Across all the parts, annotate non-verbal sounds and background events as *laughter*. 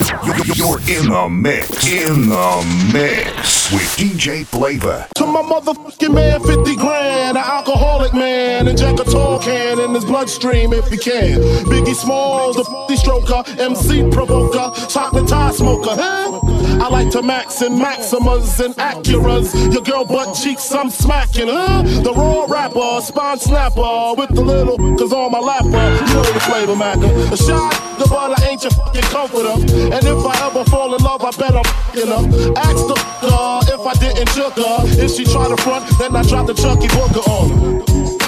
You're in the mix. In the mix with DJ Phlava. To my motherfucking man, 50 grand. An alcoholic man. Inject a tall can in his bloodstream if he can. Biggie Smalls, the 50 stroker. MC provoker. Chocolate tie smoker. Huh? I like to max and maximas and Acuras. Your girl butt cheeks, I'm smacking. Huh? The raw rapper, spine snapper. With the little, cause on my lapper. You know the flavor, Macker. A shot, the butter ain't your fucking comforter. And if I ever fall in love, I bet I'm fucking her. Ask the uh, if I didn't choke her. If she try to front, then I drop the Chucky Booker on her.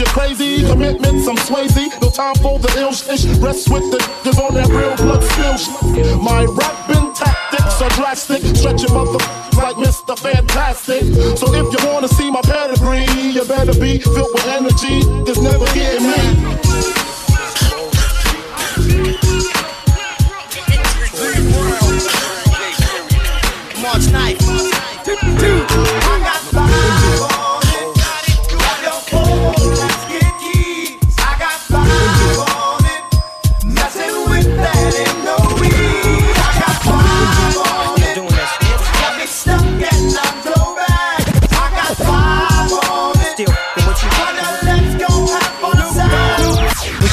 Shit crazy, commitments, I'm Swayze. No time for the ill shit. Rest with the niggas on that real blood spill. My rapping tactics are drastic. Stretching mother like Mr. Fantastic. So if you wanna see my pedigree, you better be filled with energy. It's never getting me. March 9th.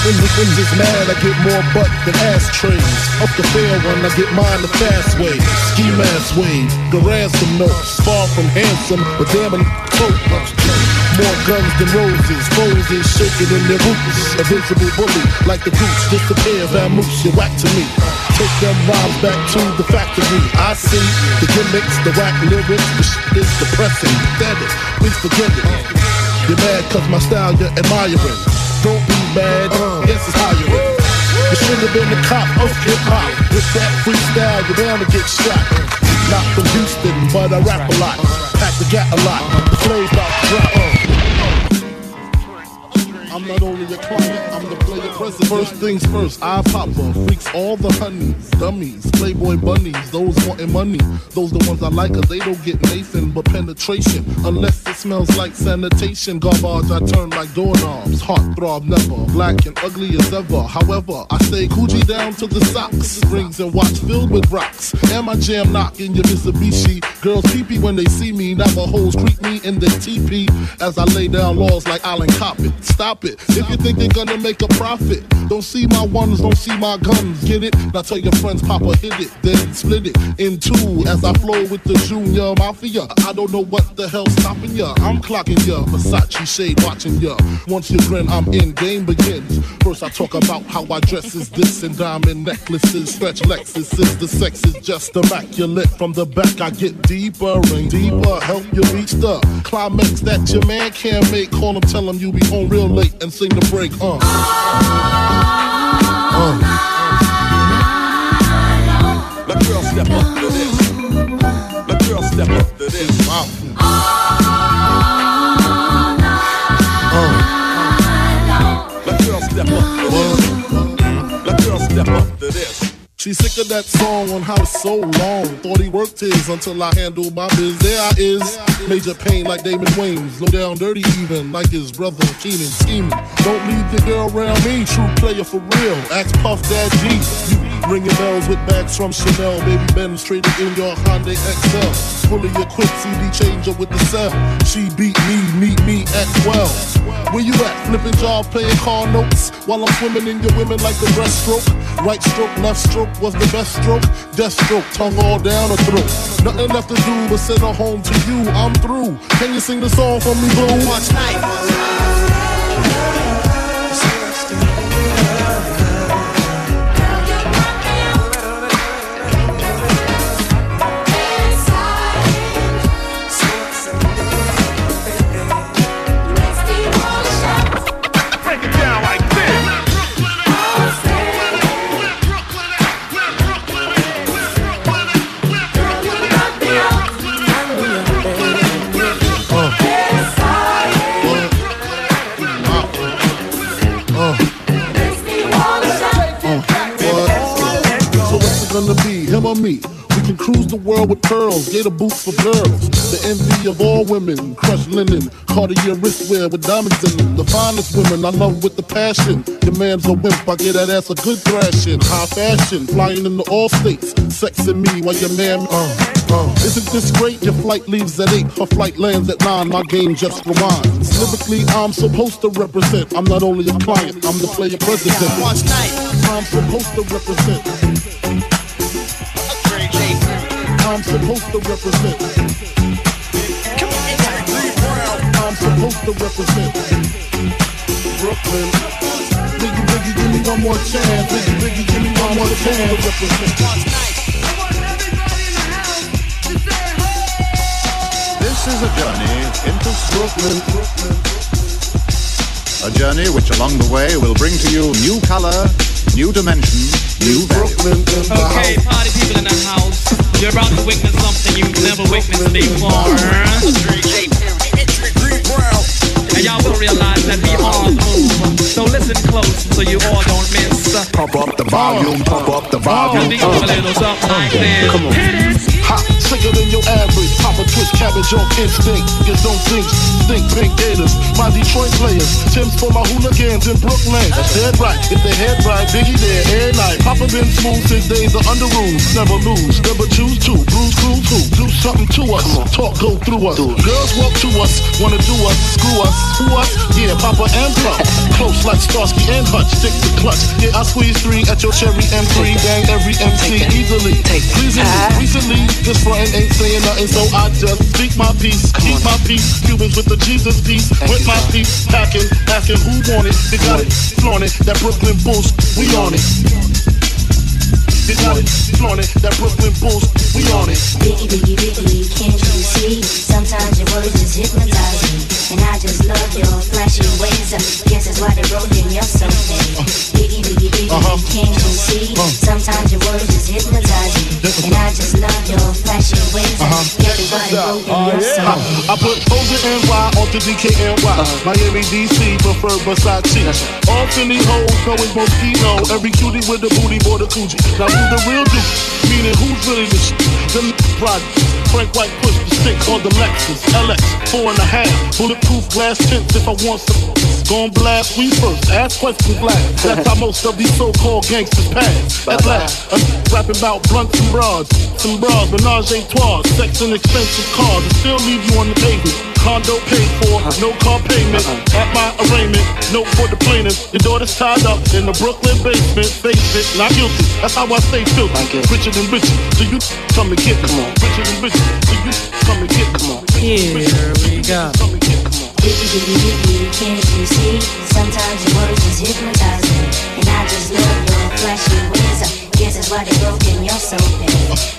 When the wind is mad, I get more butt than ashtrays. Up the fair one, I get mine the fast way. Ski mask wave, the ransom notes. Far from handsome, but damn it, coat. More guns than roses, roses shaking in their boots. A visible bully, like the goose, disappear, vamoose, you whack to me. Take them rhymes back to the factory. I see the gimmicks, the whack lyrics, the shit is depressing. Pathetic, please forget it. You're mad cause my style you're admiring. Don't be mad, yes it's hiring. You live. You should have been the cop of hip hop. With that freestyle, you're bound to get shot. Not from Houston, but I rap a lot. Pack the gat a lot. The flow's about to drop. I'm not only a client, I'm the player president. First things first, I popper, freaks all the honeys, dummies, playboy bunnies, those wanting money. Those the ones I like, cause they don't get Nathan, but penetration. Unless it smells like sanitation, garbage I turn like doorknobs. Heart throb never, black and ugly as ever. However, I stay Coochie down to the socks, rings and watch filled with rocks. And my jam knocking your Mitsubishi. Girls peepee when they see me, Navajos creep me in the teepee as I lay down laws like Island Coppet. Stop it. If you think they're gonna make a profit, don't see my ones, don't see my guns. Get it? Now tell your friends, Papa hit it, then split it in two as I flow with the Junior Mafia. I don't know what the hell's stopping ya. I'm clocking ya, Versace shade watching ya. Once you grin, I'm in. Game begins. First I talk about how I dress is this and diamond necklaces, stretch Lexuses. The sex is just immaculate. From the back I get deeper and deeper. Help you reach the climax that your man can't make. Call him, tell him you be home real late and sing the break. Uh. The girl step up to this. The girl step up to this. Wow. The girl step up to this. The girl step up to this. She's sick of that song on how so long. Thought he worked his until I handled my biz. There I is. Major pain like Damon Wayans. Low down dirty even like his brother Keenen scheming. Don't leave the girl around me. True player for real. Ask Puff Dad G. You ringing bells with bags from Chanel. Baby Ben traded in your Hyundai Excel. Fully equipped CD changer with the cell. She beat me, meet me at 12. Where you at? Flipping job, playing car notes. While I'm swimming in your women like the breaststroke. Right stroke, left stroke was the best stroke. Death stroke, tongue all down her throat. Nothing left to do but send her home to you. I'm through. Can you sing the song for me, Blue? March 9th. So what's it gonna be, him or me? We can cruise the world with pearls, gator boots for girls. The envy of all women, crushed linen, Cartier wristwear with diamonds in them. The finest women I love with the passion. Your man's a wimp, I get that ass a good thrashing. High fashion, flying into all states, sexing me while your man. Uh, uh. Isn't this great? Your flight leaves at eight, her flight lands at nine. My game just rewinds. Lyrically, I'm supposed to represent. I'm not only a client, I'm the player president. March 9th. I'm supposed to represent. I'm supposed to represent. I'm supposed to represent. Brooklyn. Biggie, biggie, give me one more chance. Biggie, biggie, give me one more chance to represent. This is a journey into Brooklyn. a journey which along the way will bring to you new color, new dimension, new value. Brooklyn Okay, party people in the house. You're about to witness something you've never witnessed before. And y'all will realize that we all move. So listen close so you all don't miss. Pump up the volume, pump up the volume. go a little something like this. Come on. Hit it. Hot, sicker than your average. Pop a twist, cabbage on instinct. You don't think, think pink gators. My Detroit players. Tim's for my hooligans in Brooklyn. That's dead right. If they head right, Biggie there, air night. Papa been smooth since days of under rules. Never lose, never choose to. Bruise, cruise, who? Do something to us. Talk, go through us. Girls walk to us, wanna do us, screw us, who us? Yeah, Papa and Pop. Close like Starsky and Hutch. Stick the clutch. Yeah, I squeeze three at your cherry M3. Bang every MC easily. Pleasingly, recently, this frontin' ain't saying nothing, so I just speak my piece, keep my peace. Cubans with the Jesus piece, with my piece, packing, asking who want it. They got it, flaunt it. That Brooklyn Bulls, we on it. They got it, flaunt it. That Brooklyn Bulls, we on it. Biggie, biggie, biggie, can't you see? Sometimes your words just hypnotize me. And I just love your flashy ways. I guess that's why they wrote in your soul. Biggie, biggie, biggie, Uh-huh. can't you see? Uh-huh. Sometimes your words just hypnotize me. And I just love your flashy ways. I uh-huh. guess that's why they wrote in your oh, soul. I put Oza NY onto DKNY. Uh-huh. Miami, DC, prefer Versace. All Philly hoes knowing Moschino. Every cutie with the booty, boy, the coochie. Now who's the real dude? Meaning who's really the shit? The rod. Frank White push the stick on the Lexus LX, four and a half. Bulletproof glass tints if I want some. Gon' blast we first, ask questions last. That's how most of these so-called gangsters pass. At last, I'm rapping about blunts and bras, some bras, menage a trois, sex and expensive cars, and still leave you on the pavement. Condo paid for, no car payment. At my arraignment, note for the plaintiff. Your daughter's tied up in the Brooklyn basement. Face it, not guilty. That's how I stay filthy. Richer than richer. So you come and get me. Richer than richer. So you come and get me. Here we go. And get me. Biggie, biggie, biggie, can't you see? Sometimes your words just hypnotize me. And I just love your flashy ways. I guess that's why they broke in your soul.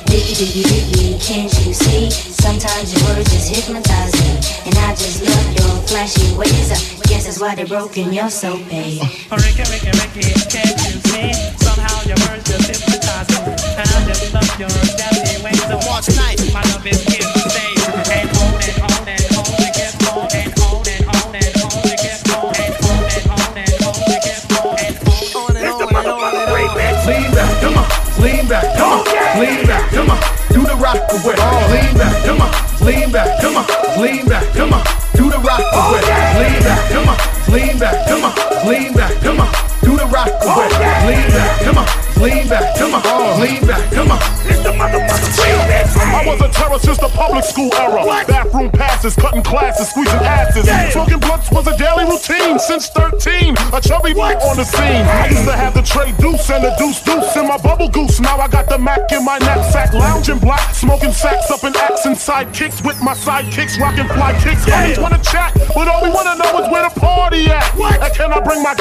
Biggie, biggie, biggie, can't you see? Sometimes your words just hypnotize me. And I just love your flashy ways. I guess that's why they broke in your soul, babe. Ricky, Ricky, Ricky, can't you see? Somehow your words just hypnotize me. And I just love your dusty ways. So March 9th. My love is here away. Lean back, come on. Lean back, come on. Lean back, come on. Do the rock away. Lean back, come on. Lean back, come on. Lean back, come on. Do the rock away. Lean back, come on. Lean back, come on. Lean back, come on. It's the mother mother I was a terror since the public school era. Bathroom passes, cutting classes, squeezing asses. Smoking blunts was a daily routine since 13. A chubby boy on the scene. I used to have the tray deuce and the deuce deuce in my bubble goose. Now I got the Mac in my knapsack, lounging black, smoking sacks up in acts and sidekicks with my sidekicks, rocking fly kicks. I just wanna chat, but all we wanna know is where the party at. And can I bring my?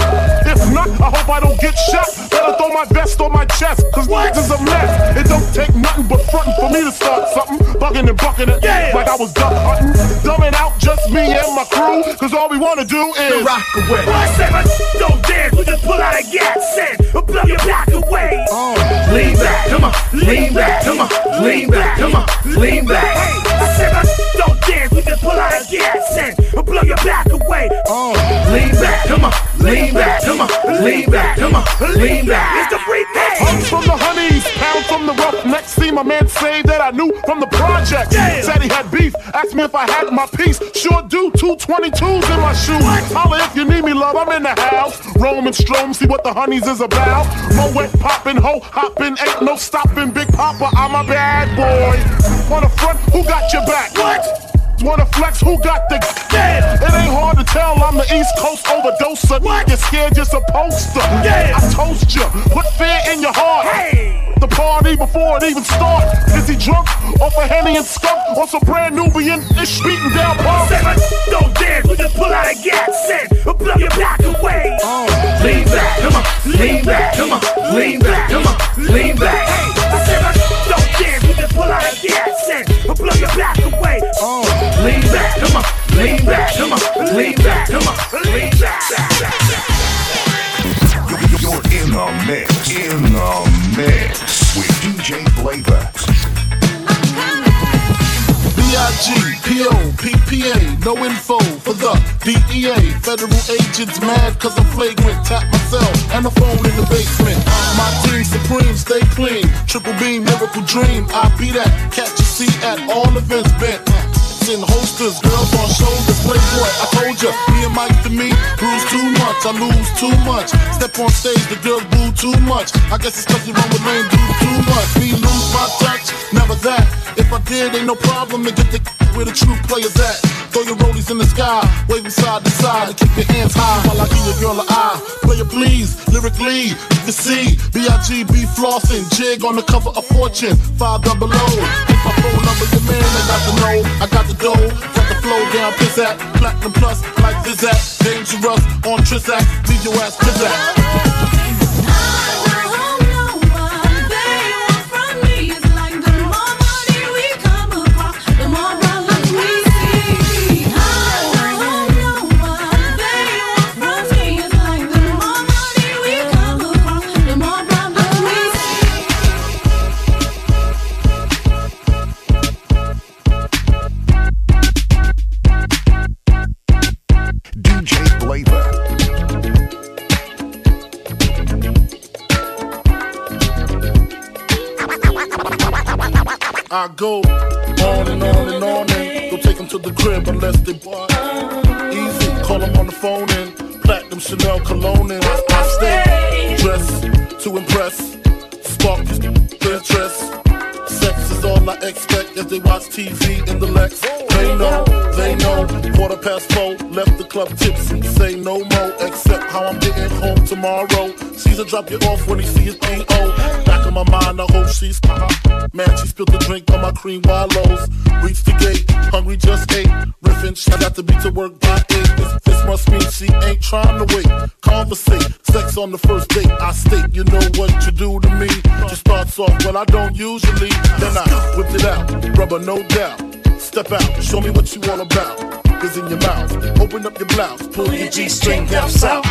If not, I hope I don't get shot. Better throw my vest on my chest, cause is a mess. It don't take nothing but frontin' for me to start something. Bugging and bucking it like I was duck hunting. Dumbing out just me and my crew, cause all we wanna do is rock away. I said, but don't dance, we just pull out a gas and blow your back away. Oh. Lean back, come on. Lean back, come on. Lean back, come on. Lean back. Hey, I said, but don't dance, we just pull out a gas and blow your back away. Oh. Lean back, come on. Lean back, come on. Lean back, come on. Lean back. It's the free Hugs from the honeys, pound from the rough see my man say that I knew from the project. Said he had beef, asked me if I had my piece. Sure do, two 22s in my shoes. Holla if you need me, love, I'm in the house. Roam and strom, see what the honeys is about. Moet poppin', ho hoppin', ain't no stopping. Big Papa, I'm a bad boy. On the front, who got your back? What? Wanna flex? Who got the yeah? It ain't hard to tell. I'm the East Coast overdoser. What? You're scared, you're supposed to. Yeah. I toast you. Put fear in your heart. Hey. The party before it even starts. Is he drunk off a henny and skunk or some brand Nubian ish beating down pump? Don't dance, we just pull out a gas set and blow your back away. Oh. Lean back, come on, lean back, come on, lean back, come on, lean back. Hey, I said, don't dance, we just pull out a gas set and blow your back away. Oh lean back, come on, lean back, come on, lean back, come on, lean back. You're in the mix. In the mix with DJ Phlava. B-I-G, P-O, P-P-A, no info for the DEA. Federal agents mad cause I'm flagrant. Tap myself and the phone in the basement. My team supreme, stay clean. Triple beam, miracle dream. I be that. Catch a seat at all events bent. In holsters, girls on shoulders, playboy. I told ya, me and Mike to me, bruise too much, I lose too much. Step on stage, the girls boo too much. I guess it's cause you run with lame do too much. Me lose my touch, never that. If I did, ain't no problem to get the *laughs* where the true players at. Throw your rollies in the sky, waving side to side, and keep your hands high while I give your girl an eye. Player please, lyrically, you can see B-I-G-B flossing, jig on the cover of Fortune, five double O. My phone number your man, I got the know, I got the dough, got the flow down, piss at, platinum plus, like this at, dangerous on Trizac, leave your ass piss at. I go on and on and on and go take them to the crib unless they buy. Easy, call them on the phone and platinum Chanel cologne and I, I stay dressed to impress. Spark this interest. Sex is all I expect as they watch TV in the Lex. They know, they know. Quarter past four, left the club tipsy. Say no more, except how I'm getting home tomorrow. Caesar drop you off when he see his P.O. In my mind, I hope she's Man, she spilled the drink on my cream wallows. Reached the gate, hungry just ate. Riffin', I got to be to work by eight. This must mean she ain't trying to wait. Conversate, sex on the first date. I state, you know what you do to me. She starts off, well, I don't usually. Then I whip it out, rubber, no doubt. Step out, show me what you all about. Is in your mouth, open up your blouse, pull your G-string down south.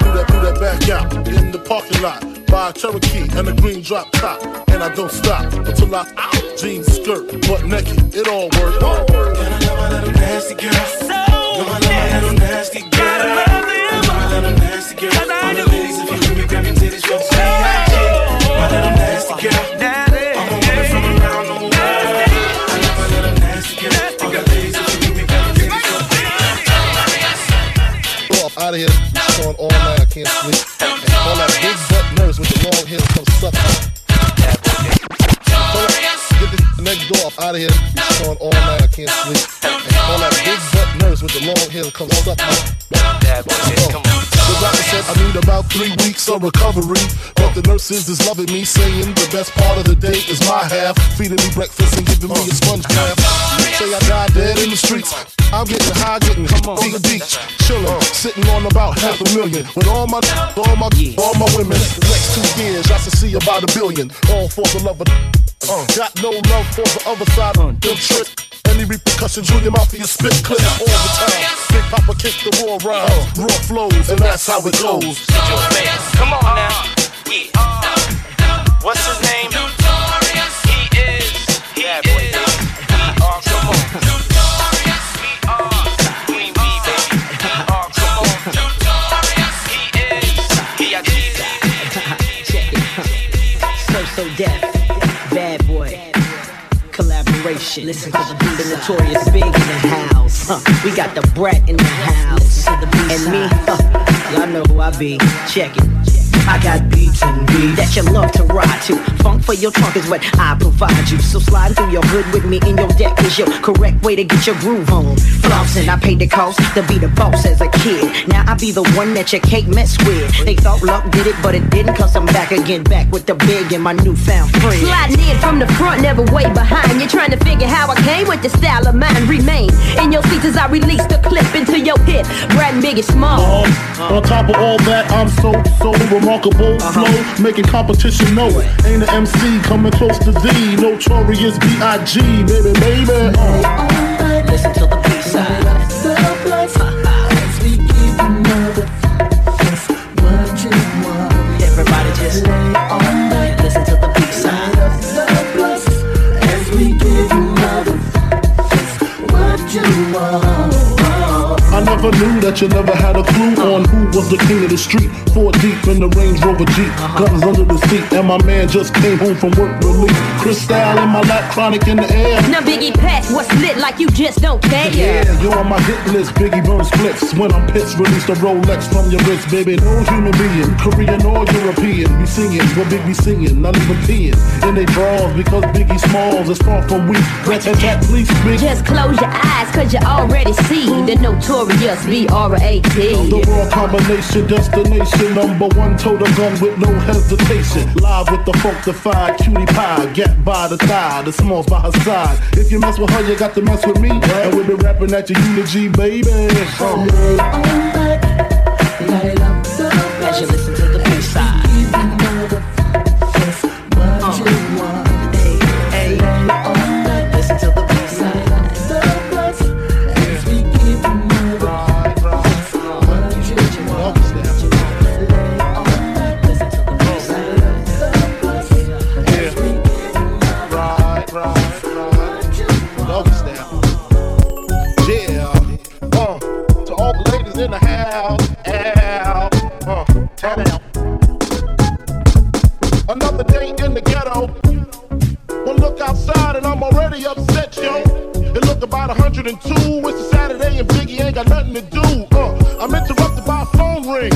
Do that, do that back out in the parking lot. Buy a Cherokee and a green drop top, and I don't stop until I out. Jeans, skirt, butt naked, it all works. Can I work. All work. nasty girl. So nasty girl. Gotta love them. My little nasty girl. I do. Ladies, if you hear me grab your titties from B.I.G. My little nasty girl. I'm a woman from around the world. I love my little nasty girl. All the ladies, if you hear me grab your titties from off out of here. Showing all night, I can't sleep. All that big butt nurse with the long hair come suck. Get the next door off out of here. Showing all night, I can't sleep. All that big butt with the long hair come suck. The doctor said I need about three weeks of recovery. But the nurses is loving me, saying the best part of the day is my half. Feeding me breakfast and giving me a sponge bath. Say I died dead in the streets. I'm getting high, getting on the beach, chilling, sitting on about half a million with all my, all my, all my women. The next two years, I should see about a billion. All for the love of. Uh, got no love for the other side of the trick. Any repercussions, rule your mouth for your spit clip all the time. Big Papa kick the raw rhymes, raw flows, and that's how it goes. Come on now. What's his name? Generation. Listen to the beat. The notorious big in the house. Huh. We got the brat in the house. And me, huh. y'all know who I be. Check it. I got beats and beats that you love to ride to. Funk for your trunk is what I provide you. So slide through your hood with me in your deck is your correct way to get your groove on. Flossing, I paid the cost to be the boss as a kid. Now I be the one that your cake mess with. They thought luck did it, but it didn't cause I'm back again, back with the big and my newfound friend. Sliding in from the front, never way behind. You're trying to figure how I came with the style of mine. Remain in your seats as I release the clip into your hip. Brad Big and Small. Um, on top of all that, I'm so, so remarkable. Flow, making competition know. Ain't an MC coming close to thee. Notorious B.I.G. Baby, baby. Uh. Listen to the B-side. Never knew that you never had a clue on who was the king of the street. Four deep in the Range Rover Jeep, uh-huh. guns under the seat, and my man just came home from work relief. Cristal in my lap, chronic in the air. Now Biggie Pass, what's lit like you just don't care. Yeah, you're on my hit list. Biggie burns splits when I'm pissed. Release the Rolex from your wrist, baby. No human being, Korean or European, be singing what Big be singing, not even peeing. And they draws because Biggie Smalls is far from weak. Rat tat tat, please speak. Just close your eyes, cause you already see the notorious B-R-A-T. The raw combination, destination, number one total gun with no hesitation. Live with the funkified cutie pie, get by the thigh, the smalls by her side. If you mess with her, you got to mess with me. And we'll be rapping at your eulogy, baby. Uh. As you listen to in the house. Ow. Uh, turn out. Another day in the ghetto. One look outside and I'm already upset, yo. It look about 102. It's a Saturday and Biggie ain't got nothing to do. Uh, I'm interrupted by a phone ring.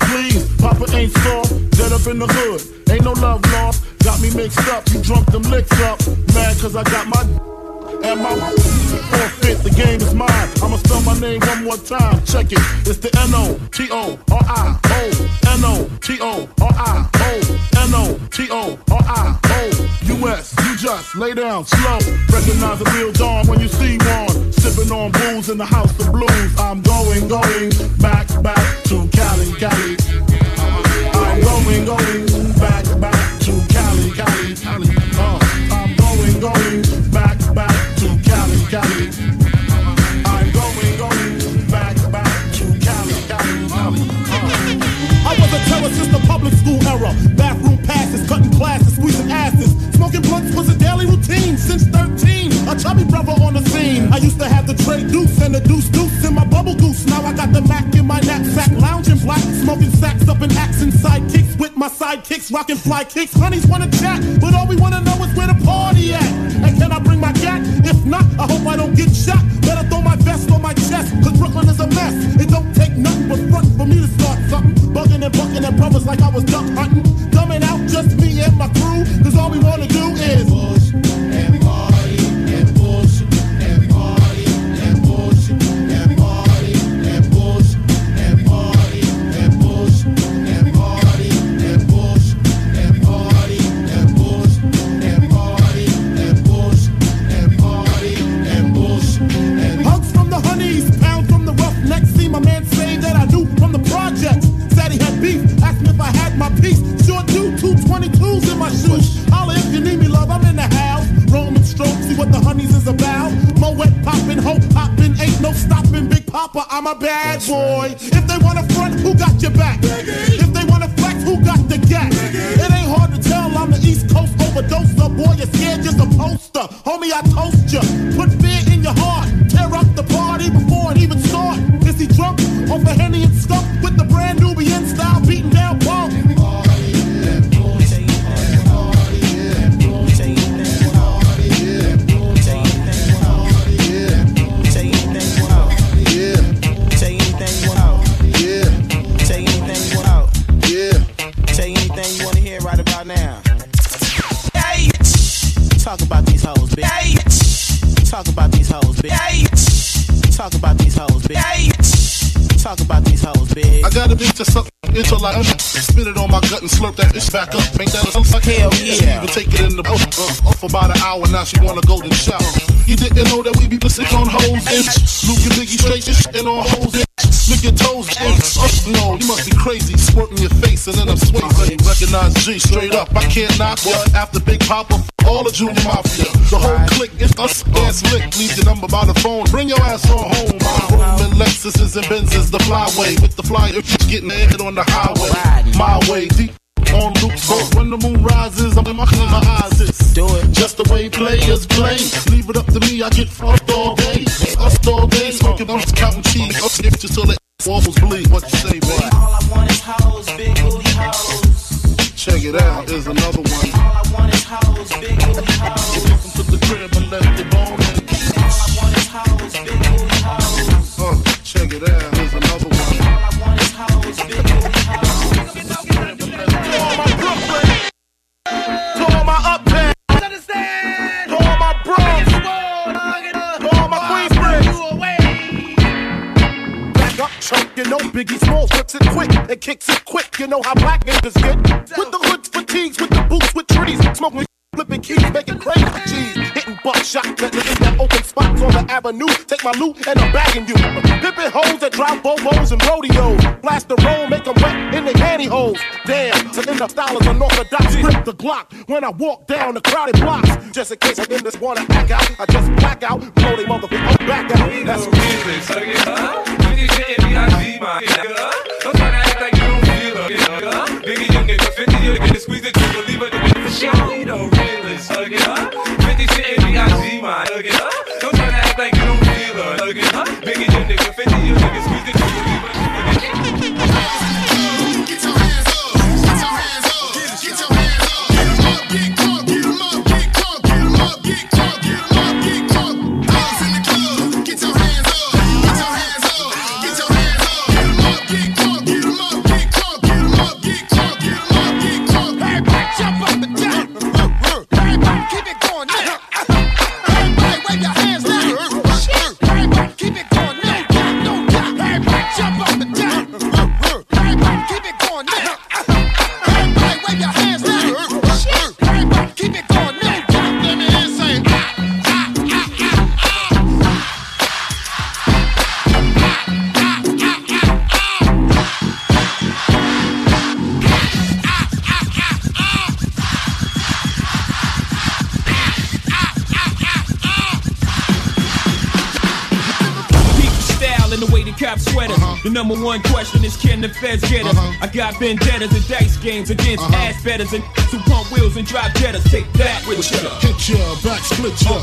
Please. Papa ain't soft, dead up in the hood. Ain't no love lost, got me mixed up. You drunk them licks up. Mad cause I got my and my forfeit. The game is mine. I'ma spell my name one more time. Check it. It's the N O T O R I O N O T O R I O N O T O R I O U S. You just lay down slow. Recognize the real dawn when you see one. Sipping on booze in the house of blues. I'm going, going back, back to Cali, Cali. I'm going, going back, back to Cali, Cali, Cali. Uh, I'm going, going back, back to Cali, Cali. I'm going, going back, back to Cali, Cali. Uh. I was a terror since the public school era. Bathroom passes, cutting classes, squeezing asses. Smoking blunts was a daily routine since 13. Chubby brother on the scene. I used to have the tray deuce and the deuce deuce in my bubble goose. Now I got the Mac in my knapsack, lounging black, smoking sacks up in accent sidekicks with my sidekicks, rocking fly kicks. Honeys wanna chat, but all we wanna know is where the party at. And can I bring my gat? If not, I hope I don't get shot. Better throw my vest on my chest, cause Brooklyn is a mess. It don't take nothing but front for me to start something. Bugging and bucking at brothers like I was duck hunting. Coming out just me and my crew, cause all we wanna 22s in my shoes. Holla if you need me, love, I'm in the house. Roman stroke, see what the honeys is about. Moet poppin', hope poppin', ain't no stopping. Big Papa, I'm a bad boy. If they wanna front, who got your back? If they wanna flex, who got the gat? It ain't hard to tell, I'm the East Coast overdoser. Boy, you're scared, just a poster. Homie, I toast ya. Put fear in your heart. Tear up the party before it even start. Is he drunk off a Henny and skunk with the brand Nubian style beating A bitch that's up until I spit it on my gut and slurp that bitch back up. Make that a like Hell She yeah. even take it in the uh, uh, for about an hour now. She wanna go to the shower. You didn't know that we be sick on hoes and Luke and Biggie straight and on hoes and Lick your toes, and no, you must be crazy. Squirting your face and then I'm swaying. Recognize G straight up. I can't knock ya. After Big Papa, all the Junior Mafia. The whole clique is us ass lick. Leave your number by the phone. Bring your ass on home. I'm rolling Lexuses and Benzes, the flyway. With the fly, if you getting ahead on the highway. My way, deep on Luke Court. When the moon rises, I'm in my, my eyes. It's Do it. just the way players play. Leave it up to me, I get fucked all day. Us all day, smoking bumps, counting cheese. Up skip just till the wobbles bleed. What you say, boy? All I want is hoes, big booty hoes. Check it out, here's another one. You know Biggie Smalls whips it quick and kicks it quick. You know how black niggas get with the hoods, fatigues, with the boots, with trees, smoking. Flipping keys, making crazy cheese, buckshot, letting in that open spots on the avenue. Take my loot and I'm bagging you. Pimping hoes that drive bobos and rodeos. Blast the roll, make them wet in their pantyhose. Damn, so then the style is unorthodox. Grip the Glock when I walk down the crowded blocks. Just in case I in this wanna act out, I just black out, blow they motherfucker back out. That's Don't try to act like you don't feel it. Biggie, young nigga, 50, you get squeeze the trigger, leave it for show. You know, realist, hug it up. 50 shit my Look it up. Number one question is can the feds get us? Uh-huh. I got vendettas and dice games against uh-huh. ass betters and two pump wheels and drop jetters. Take that with you. Hit ya, back split ya.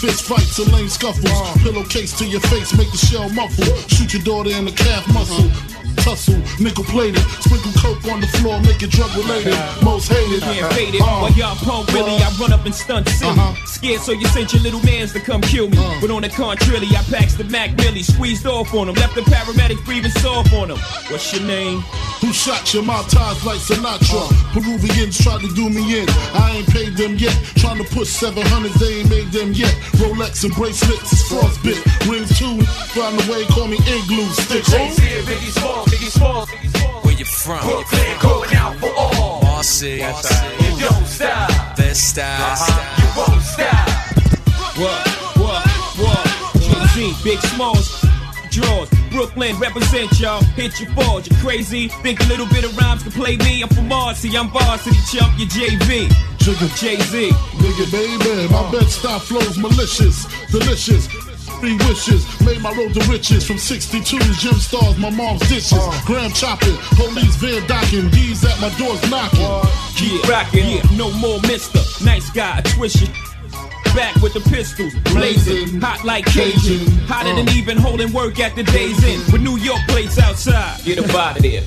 Fist fights and lame scuffles. Uh-huh. Pillowcase to your face, make the shell muffle. Shoot your daughter in the calf muscle. Tussle, nickel plated. Sprinkle coke on the floor, make it drug related. Most hated. Yeah, faded. Uh, While y'all pump Willie, I run up and stunt silly. Uh-huh. Scared, so you sent your little mans to come kill me. Uh. But on the contrary, I packs the Mac Millie, squeezed off on him, left the paramedic breathing soft on him. What's your name? Who shot your mouth ties like Sinatra? Uh. Peruvians tried to do me in. I ain't paid them yet. Trying to push 700s, they ain't made them yet. Rolex and bracelets is frostbit. Rings too. Find a way, call me igloo. Stick Jay-Z Biggie Smalls, Biggie Smalls. Where you from? Brooklyn, going out for all. Marcy. You don't stop. This style. Uh-huh. You won't stop. What? What? What? Jay-Z, Big Smalls, draws. Brooklyn, represent y'all. Hit your falls, you crazy. Think a little bit of rhymes can play me. I'm from Marcy, I'm varsity chump, you JV. Jay-Z. Nigga, baby, my bed stop flows malicious, delicious. Three wishes made my road to riches from 62's gym stars, my mom's dishes. Uh. Graham chopping, police van docking, D's at my doors knocking. Uh, yeah, rockin', yeah, no more mister. Nice guy, I. Back with the pistols, blazing, hot like Cajun. Hotter uh. than even holding work at the day's end. With New York plates outside. Get up out of there.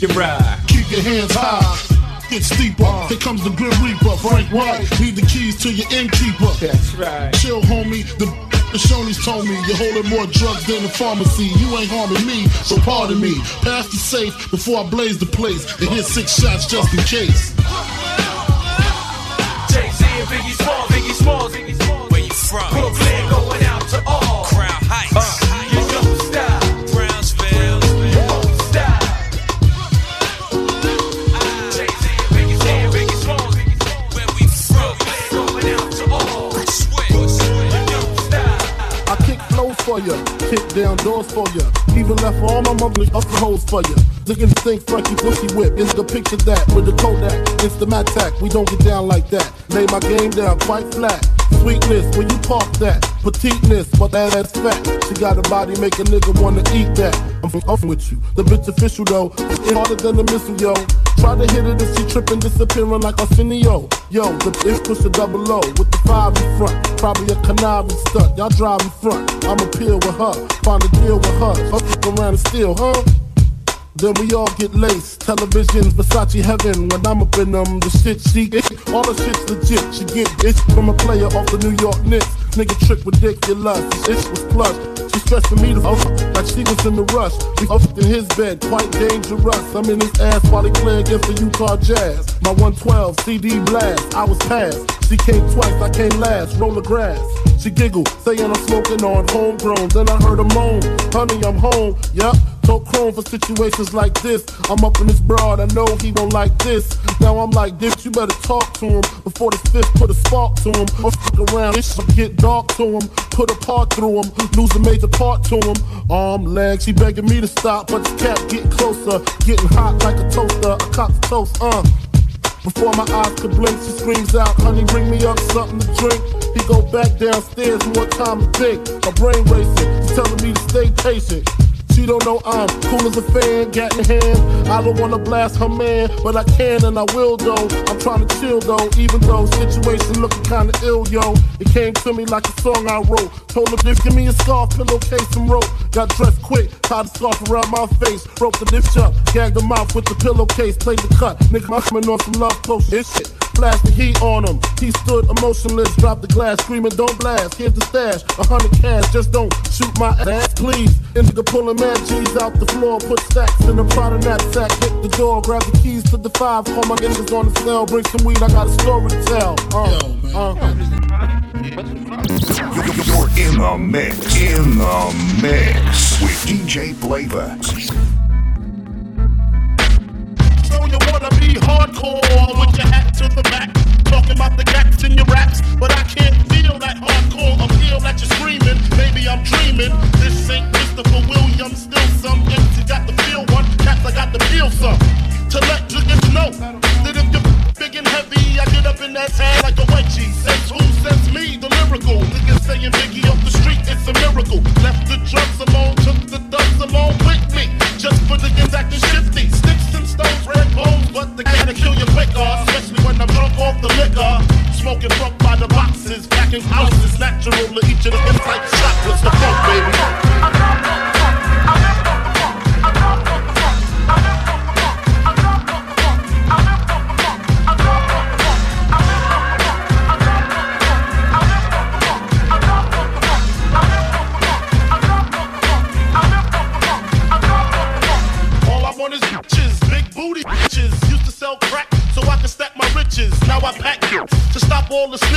Get right. Keep your hands high. Get steeper. Here comes the Grim Reaper. Frank White, need the keys to your innkeeper. That's right. Chill, homie. The the Shoney's told me you're holding more drugs than the pharmacy. You ain't harming me, so pardon me. Pass the safe before I blaze the place and hit six shots just in case. Jay-Z and Biggie Smalls, Biggie Smalls, Biggie Smalls. Where you from? Kick down doors for ya. Even left all my motherly up the hoes for ya. Looking to think Frankie Pussy Whip is the picture that with the Kodak. It's the Mattack, we don't get down like that. Lay my game down quite flat. Sweetness, when you park that. Petiteness, but that ass fat. She got a body, make a nigga wanna eat that. I'm off with you. The bitch official though, it's harder than a missile, yo. Try to hit it if she tripping, disappearing like Arsenio. Yo, the bitch push a double O with the five in front. Probably a conniving stunt. Y'all drive in front. I'ma peel with her, find a deal with her. Fuck around and steal, huh? Then we all get laced. Televisions, Versace heaven. When I'm up in them, the shit she get. All the shit's legit. She get bitch from a player off the New York Knicks. Nigga trick ridiculous. This was plush. She stressing me to fuck like she was in the rush. We fucked in his bed, quite dangerous. I'm in his ass while he play against the Utah Jazz. My 112 CD blast. I was passed. She came twice, I came last. Roll the grass. She giggled, saying I'm smoking on homegrown. Then I heard her moan, honey, I'm home. Yup, told Chrome for situations like this. I'm up in this broad, I know he won't like this. Now I'm like, bitch, you better talk to him before the fifth put a spark to him. Or fuck around, this shit get dark to him. Put a part through him, lose a major part to him. Arm, leg, she begging me to stop, but the cat getting closer, getting hot like a toaster. A cock's toast, uh. Before my eyes could blink, she screams out, honey, bring me up something to drink. He go back downstairs, more time to think. My brain racing, she's telling me to stay patient. She don't know I'm cool as a fan, gat in hand. I don't wanna blast her man, but I can and I will though. I'm trying to chill though, even though situation looking kinda ill, yo. It came to me like a song I wrote. Told her this, give me a scarf, pillowcase, and rope. Got dressed quick, tied a scarf around my face, broke the dish up, gagged the mouth with the pillowcase, played the cut. Nigga, I'm coming on some love potion. This shit. Blast the heat on him. He stood emotionless, dropped the glass, screaming, Don't blast. Here's the stash, a hundred cash, just don't shoot my ass, please. Indica pulling mad G's out the floor, put stacks in a Prada knapsack, hit the door, grab the keys to the five, call my niggas on the cell, bring some weed, I got a story to tell. Uh, uh. You're in the mix, in the mix with DJ Phlava. Hardcore with your hat to the back, talking about the gaps in your raps, but I can't feel that hardcore appeal that you're screaming. Maybe I'm dreaming. This ain't Christopher Williams, still some gangster got the feel one, cats I got the feel some. To let niggas know that if you're getting heavy. I get up in that tag like a wedgie. Says who? Says me, the lyrical. Niggas saying Biggie off the street, it's a miracle. Left the drugs alone, took the thugs alone with me. Just for the niggas acting shifty. Sticks and stones, red bones, but they gotta kill you quicker. Especially when I'm drunk off the liquor. Smoking funk by the boxes, packing houses, Natural to each of the inside shots. What's the funk, baby?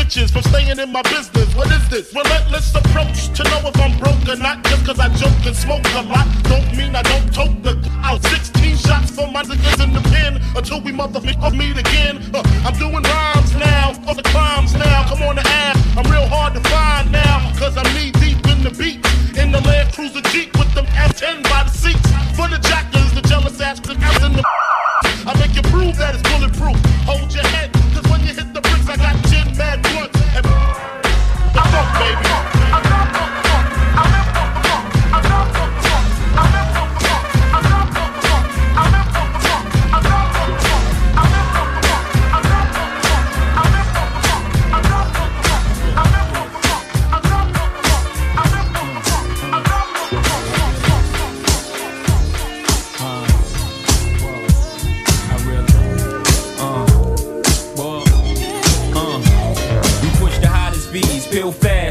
Snitches from staying in my business. What is this? Relentless approach to know if I'm broke or not. Just cause I joke and smoke a lot, don't mean I don't tote the out. 16 shots for my niggas in the pen until we motherfucker meet again. Uh, I'm doing rhymes now, for the crimes now. Come on the ass, I'm real hard to find now. Cause I'm knee deep in the beat. In the Land Cruiser Jeep with them F10 by the seats. For the jackers,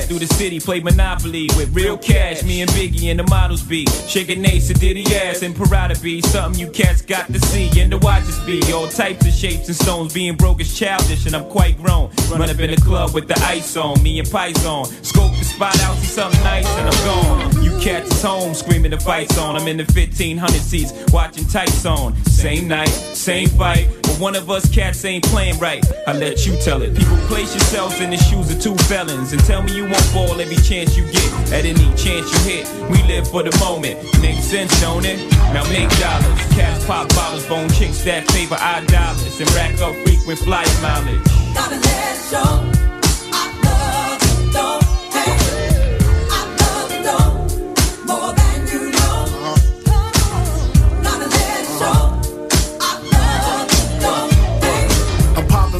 through the city, play Monopoly with real cash. Me and Biggie and the models be shaking Ace and Diddy ass and Parada be something you cats got to see and the watch us be. All types of shapes and stones, being broke is childish and I'm quite grown. Run up in the club with the ice on, me and Pies on. Scope the spot out, see something nice and I'm gone. You cats is home screaming the fights on. I'm in the 1500 seats watching tights on. Same night, same fight. One of us cats ain't playing right. I let you tell it. People place yourselves in the shoes of two felons and tell me you won't fall every chance you get. At any chance you hit, we live for the moment. Makes sense, don't it? Now make dollars. Cats pop bottles, bone chicks that favor our dollars and rack up frequent flyer mileage. Gotta let show. I love it, don't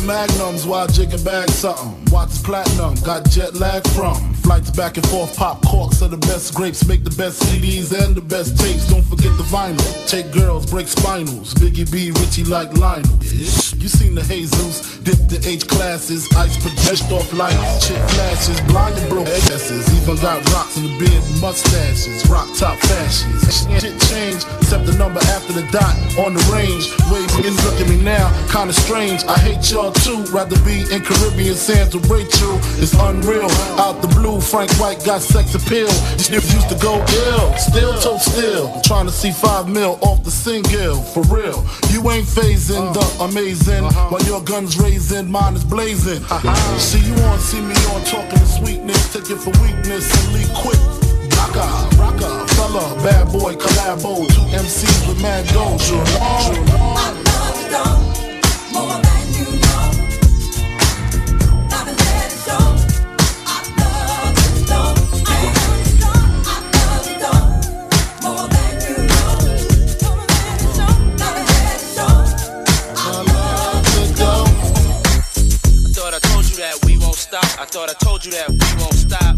magnums while jigging back something. Watch platinum, got jet lag from. Flights back and forth, pop corks are the best grapes, make the best CDs and the best tapes. Don't forget the vinyl. Take girls, break spinals. Biggie B, Richie like Lionel. You seen the Jesus, dip the H classes, ice project off lights, chick flashes, blind and broke asses. Even got rocks in the beard, mustaches, rock top fashions. Shit change, except the number after the dot on the range. Waves niggas look at me now, kinda strange. I hate y'all too, rather be in Caribbean sands with Rachel. It's unreal. Out the blue, Frank White got sex appeal. These niggas used to go ill, still toe still. Trying to see five mil off the single, for real. You ain't phasing the uh-huh. amazing uh-huh. while your guns raising, mine is blazing. see you on, see me on, talking to sweetness, take it for weakness and leave quick. Rocka, rocka, fella, bad boy, collabo, two MCs with mad doja. More than you stop. I thought I told you that we won't stop.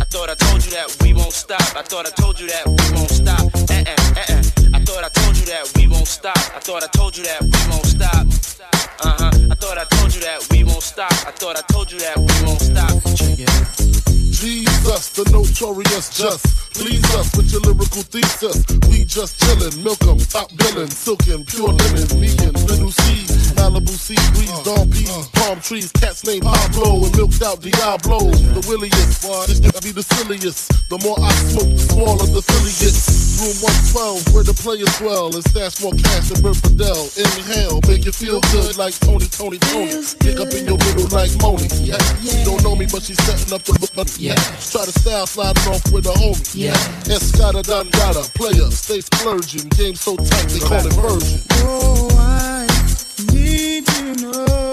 I thought I told you that we won't stop. I thought I told you that we won't stop. Eh eh eh eh. I thought I told you that we won't stop. I thought I told you that we won't stop. Uh huh. I thought I told you that we won't stop. I thought I told you that we won't stop. Check it. Jesus, the notorious just. Please us with your lyrical thesis. We just chillin', milk 'em, top billin', silkin', pure linen, me and little C, Malibu sea breeze, dawn peas, palm trees, cats named Pablo, and milked out Diablo. The williest, this nigga be the silliest. The more I smoke, the smaller the Philly gets. Room 112, where the players dwell, and stash more cash than Bert Fidel. Inhale, make you feel good like Tony, Tony, Tony. Pick up in your middle like Moni. Yeah, she don't know me, but she's setting up the book. Yeah, try to style sliding off with a homie. Yeah, Escada Dangada, player, stay splurging. Game so tight, they call it version. Oh, I need to know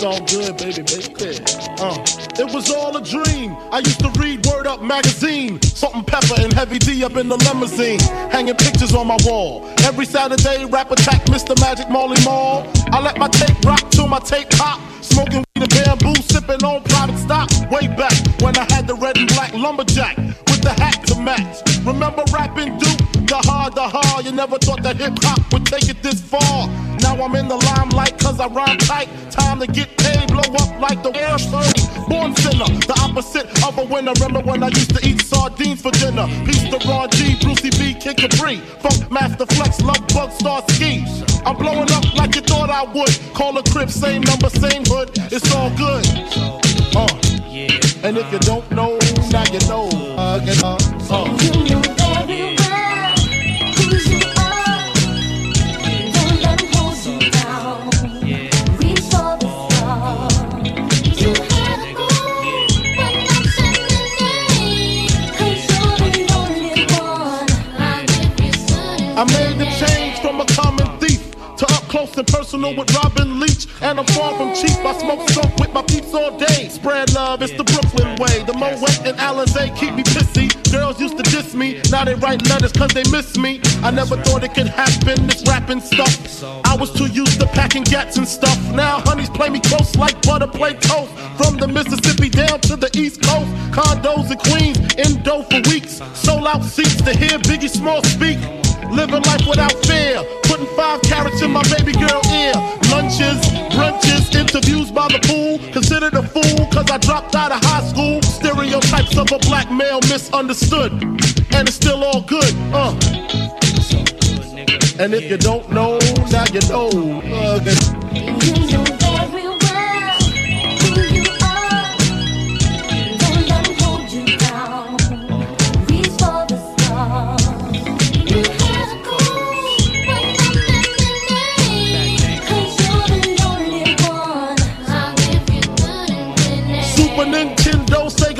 it's all good, baby, baby. Uh, it was all a dream. I used to read Word Up magazine, Salt-N-Pepa and Heavy D up in the limousine, hanging pictures on my wall. Every Saturday, rap attack, Mr. Magic Marley Marl. I let my tape rock till my tape pop. Smoking weed and bamboo, sipping on private stock. Way back when I had the red and black lumberjack with the hat to match. Remember rapping Duke? The hard, the hard. Never thought that hip hop would take it this far. Now I'm in the limelight cause I rhyme tight. Time to get paid, blow up like the air 30. Born sinner, the opposite of a winner. Remember when I used to eat sardines for dinner? Peace to Ron G, Brucey B, Kid Capri. Funkmaster Flex, Love Bug, Starski. I'm blowing up like you thought I would. Call a crib, same number, same hood. It's all good. Uh. And if you don't know, now you know. Uh. Personal with Robin Leach. And I'm far from cheap. I smoke soap with my peeps all day. Spread love, it's the Brooklyn way. The Moet and Alizé keep me pissy. Girls used to diss me, now they write letters cause they miss me. I never thought it could happen, this rapping stuff. I was too used to packing gats and stuff. Now honeys play me close like butter play toast. From the Mississippi down to the East Coast. Condos in Queens, in dough for weeks. Sold out seats to hear Biggie Small speak. Living life without fear. Putting five carats in my baby girl ear. Lunches, brunches, interviews by the pool. Considered a fool cause I dropped out of high school. Stereotypes of a black male misunderstood. And it's still all good, uh. And if you don't know, now you know. Uh,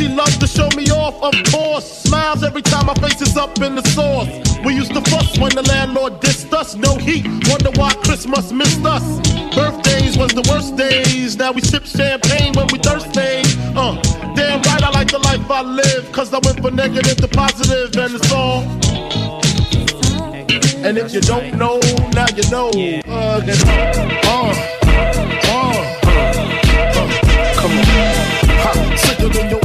she loves to show me off, of course. Smiles every time my face is up in the sauce. We used to fuss when the landlord dissed us. No heat, wonder why Christmas missed us. Birthdays was the worst days. Now we sip champagne when we thirsty. Uh, damn right, I like the life I live. Cause I went from negative to positive, and it's all. And if you don't know, now you know. Uh, get- uh, uh, Come on. Ha, than your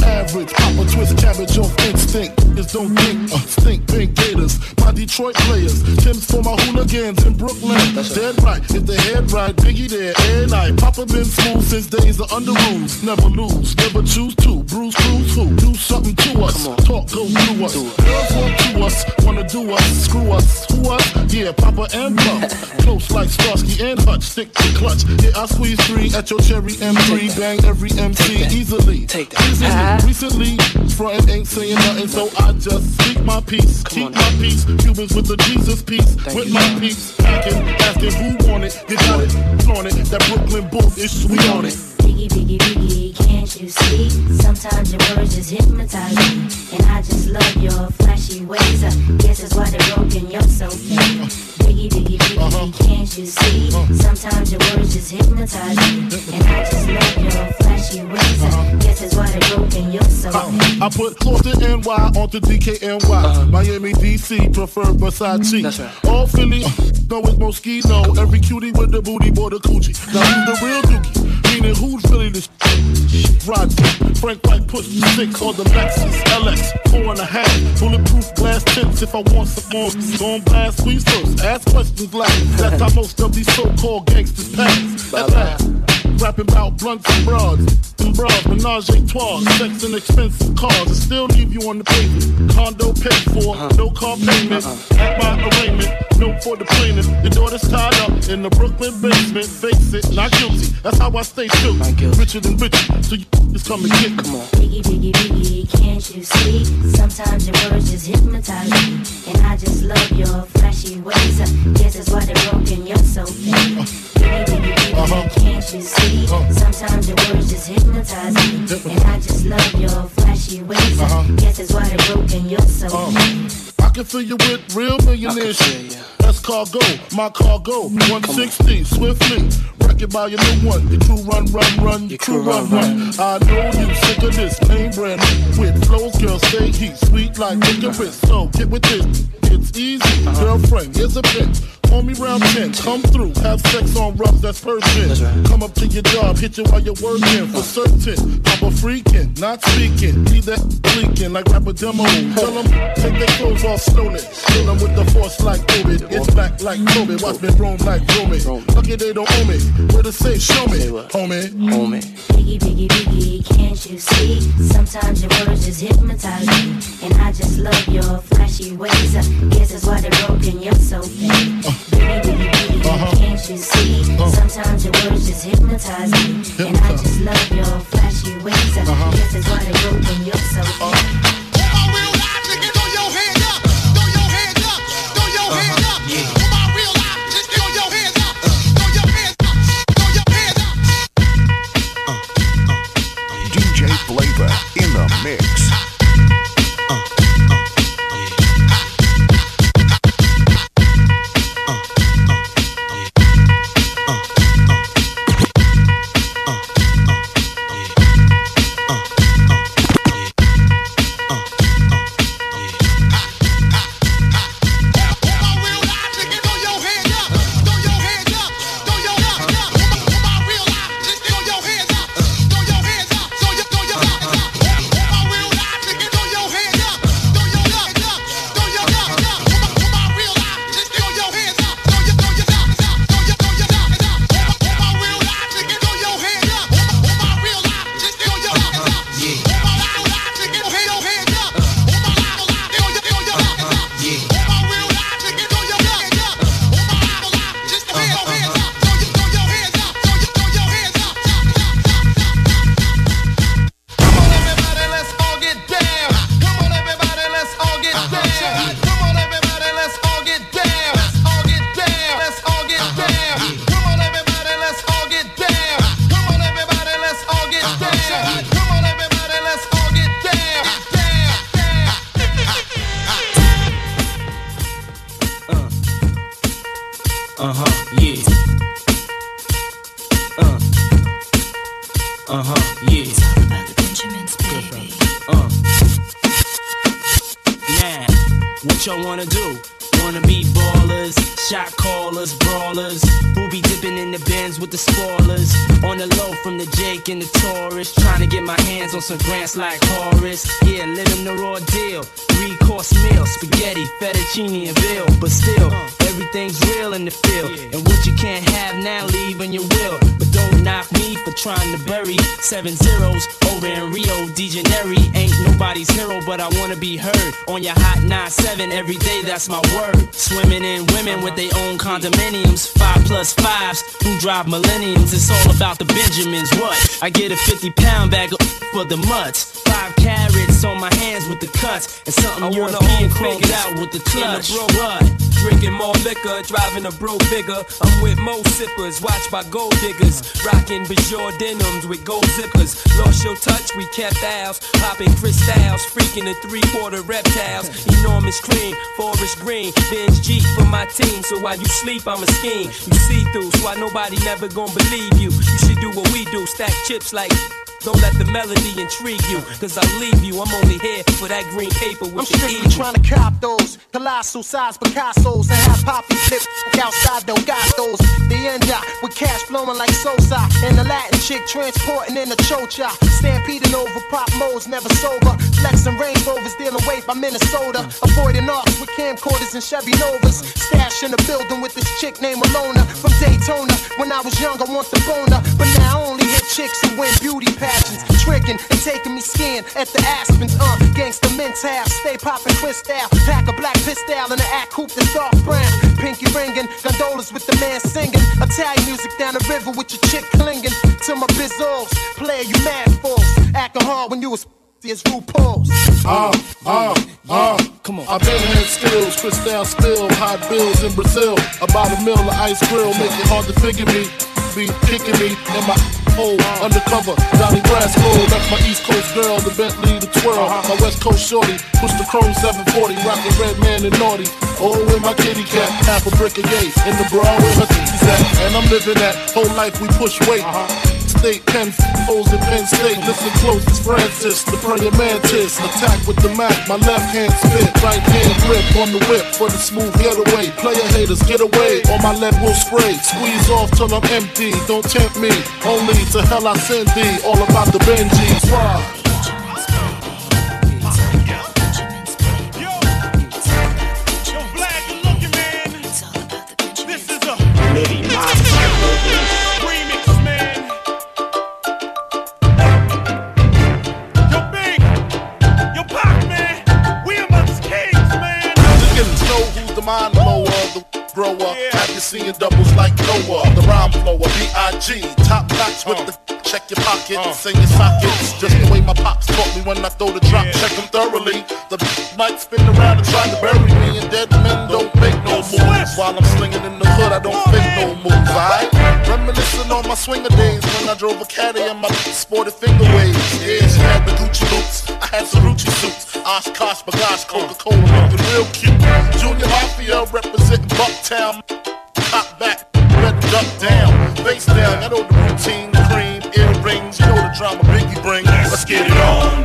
twist cabbage off instinct. Just don't think, uh, stink pink gators. My Detroit players. Tim's for my hooligans in Brooklyn. Dead right, if the head right, Biggie there, and I. Papa been smooth since days of under rules. Never lose, never choose to. Bruce Cruz who? Do something to us. Talk goes through us. Girls want to us, wanna do us, screw us, who us? Yeah, Papa and Puff. *laughs* Close like Starsky and Hutch, stick to clutch. Yeah, I squeeze three at your cherry M3, bang every MC easily. Take that. Easily. Recently, frontin' ain't saying nothing, so I just speak my peace, keep my peace. Cubans with the Jesus peace, with my peace. Packing, asking who want it, you got it, flaunt it. That Brooklyn bull is we on it. Biggie, biggie, biggie, can't you see? Sometimes your words just hypnotize me. And I just love your flashy ways. I guess that's why they're broken, you're so mean. Biggie, biggie, biggie, uh-huh. can't you see? Uh-huh. Sometimes your words just hypnotize me. And I just love your flashy ways. I uh-huh. guess that's why they're broken, you're so uh, mean. I put Florida NY onto DKNY. Miami, DC, prefer Versace. Mm-hmm. That's right. All Philly, uh, know it's Moschino. Every cutie with the booty, boy, the coochie. Now who's the real dookie? Meaning who's really the Rod, Frank White push six on the Lexus LX, four and a half. Bulletproof glass tips if I want some more. Gon' blast, squeeze first. Ask questions last. That's how most of these so-called gangsters pass. At last. rapping about blunts and broads. And bras, menage a trois, sex and expensive cars. And still leave you on the pavement. Condo paid for, no car payment. At my arraignment, no for the plaintiff. Your daughter's tied up in the Brooklyn basement. Face it, not guilty. That's how I stay true. Richer than rich, so you just come and get. Come on. Biggie, biggie, biggie, can't you see? Sometimes your words just hypnotize me. And I just love your flashy ways. I guess that's why they're broken, you're so fake. Biggie, biggie, biggie, uh-huh. can't you see? Uh-huh. Sometimes your words just hypnotize me. And I just love your flashy ways. I uh-huh. guess that's why they're broken, you're so fake. I can fill you with real millionaire shit. That's cargo, my cargo. 160, swiftly. Wreck it by your new one. Your crew run, run, run. Your crew run, run. I know you sick of this name brand with flows, girl. Say he's sweet like licorice. So get with this. It's easy, uh-huh. girlfriend. Here's a bitch. Call me round 10, come through, have sex on rubs, that's Persian. Come up to your job, hit you while you're working for certain. I'm a freaking, not speaking. Leave that leaking like rapper demo. Tell them, take their clothes off slowly. Kill them with the force like Ovid. It's back like Kobe, watch me roam like Romy. Lucky they don't owe me. Where to say, show me, homie. Homie. Biggie, biggie, biggie, can't you see? Sometimes your words just hypnotize me. And I just love your flashy ways. I guess that's why they're broken, you're so fake. Uh, Biggie, biggie, biggie, can't you see? Sometimes your words just hypnotize me. And I just love your flashy ways. I guess that's why they're broken, you're so fake. DJ Phlava in the mix. Some grants like Horace. Yeah, them the raw deal. Three course meal, spaghetti, fettuccine, and veal. But still, everything's real in the field. And what you can't have now, leave when you will. But don't knock me for trying to bury seven zeros over in Rio de Janeiro. Ain't nobody's hero, but I wanna be heard on your hot 9-7 every day. That's my word. Swimming in women with their own condominiums, five plus fives who drive millenniums. It's all about the Benjamins. What? I get a 50 pound bag of for the mutts. Five carats on my hands with the cuts, and something I wanna European figures out with the in clutch. bro- What? Drinking more liquor, driving a bro bigger. I'm with mo sippers, watched by gold diggers. Rocking Bajor denims with gold zippers. Lost your touch, we kept ours. Popping crystals, freaking the three quarter reptiles. Enormous cream, forest green. Benz Jeep for my team, so while you sleep, I'm a scheme. You see through, so why nobody never gonna believe you. You should do what we do, stack chips like Don't let the melody intrigue you, cause I'll leave you. I'm only here for that green paper with I'm the strictly trying to cop those colossal size Picasso's and have poppy flip outside Delgados. The end up with cash flowing like Sosa and the Latin chick transporting in a chocha. Stampeding over pop modes, never sober. Flexing Range Rovers, dealing weight by Minnesota. Avoiding arcs with camcorders and Chevy Novas. Stash in the building with this chick named Alona from Daytona. When I was young, I want the boner, but now I only hit chicks who win beauty pageants. Tricking and taking me skiing at the Aspens. Uh, gangsta mental, stay poppin' twist out. Pack a black pistol and an act coupe that's dark brown. Pinky ringing, gondolas with the man singing. Italian music down the river with your chick clinging to my bizzles. Player, you mad fools. Acting hard when you was as RuPaul's. Ah, ah, ah. Come on. I've been had skills, crystal spill, hot bills in Brazil. About a mill of ice grill, make it hard to figure me. Be kicking me in my hole, undercover. Donnie Brasco, that's my East Coast girl, the Bentley, the twirl. My West Coast shorty, push the chrome 740, rockin' Redman and naughty. Oh, with my kitty cat, half a brick of gay, in the bra where her titties at. And I'm living that whole life we push weight. State, Penn, O's in Penn State. Listen close, it's Francis, the prayer mantis. Attack with the Mac, my left hand spit, right hand grip on the whip for the smooth getaway. Player haters, get away, or my lead will spray. Squeeze off till I'm empty, don't tempt me. Only to hell I send thee, all about the Benjis. Grower. Have you seen doubles like Noah? The rhyme flower, B.I.G. Top notch with the check your pockets and your sockets. Just the way my pops taught me when I throw the drop, check them thoroughly. The might spin around and try to bury me, and dead men don't make no moves. While I'm slinging in the hood, I don't fake no moves, alright? Reminiscing on my swinger days when I drove a caddy and my sported finger waves. Yeah, she had the Gucci boots, I had Cerucci suits. Oshkosh, Bagash, Coca-Cola, looking real cute. Junior Mafia representing Bucktown. Top back, red duck down, face down. I know the routine, the cream, earrings. You know the drama Biggie bring. Let's get it on.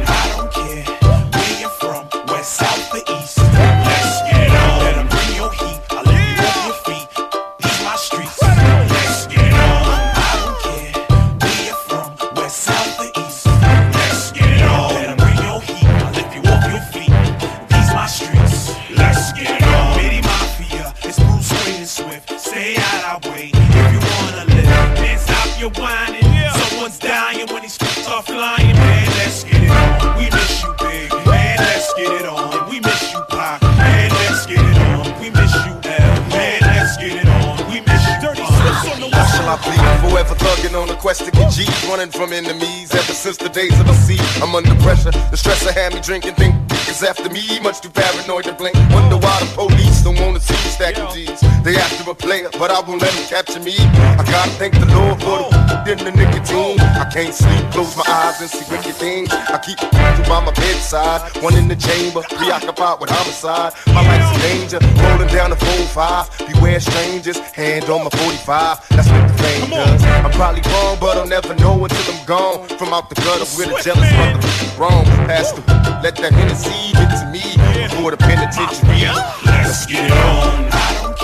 Quest to get G's, running from enemies ever since the days of the sea. I'm under pressure. The stress I had me drinking, think is after me. Much too paranoid to blink. Wonder why the police don't wanna see me stacking G's. They after a player, but I won't let them capture me. I gotta thank the Lord for the in the nicotine. I can't sleep, close my eyes and see wicked things. I keep two by my bedside, one in the chamber, preoccupied with homicide. My life's in danger, rolling down the 4-5. Beware strangers, hand on my 45. That's what the fame does. I'm probably wrong, but I'll never know until I'm gone. From out the gutter with a jealous motherfucker wrong. Pass the let that Hennessy get to me before the penitentiary. Let's get it on.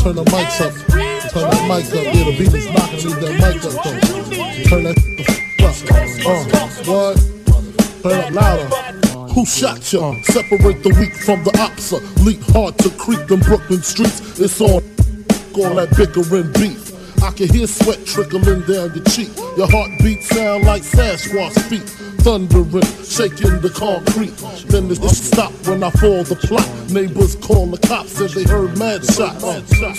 Turn the mics up. Turn that mic up. Yeah, the beat is knocking me that mic up though. Turn that f- up. Uh, what? Turn it louder. Who shot ya? Separate the weak from the opsa. Leap hard to creep them Brooklyn streets. It's on all that bickering beef. I can hear sweat trickling down your cheek. Your heartbeat sound like Sasquatch feet. thundering, shaking the concrete. Then it stop when I fall the plot. Neighbors call the cops, said they heard mad shots.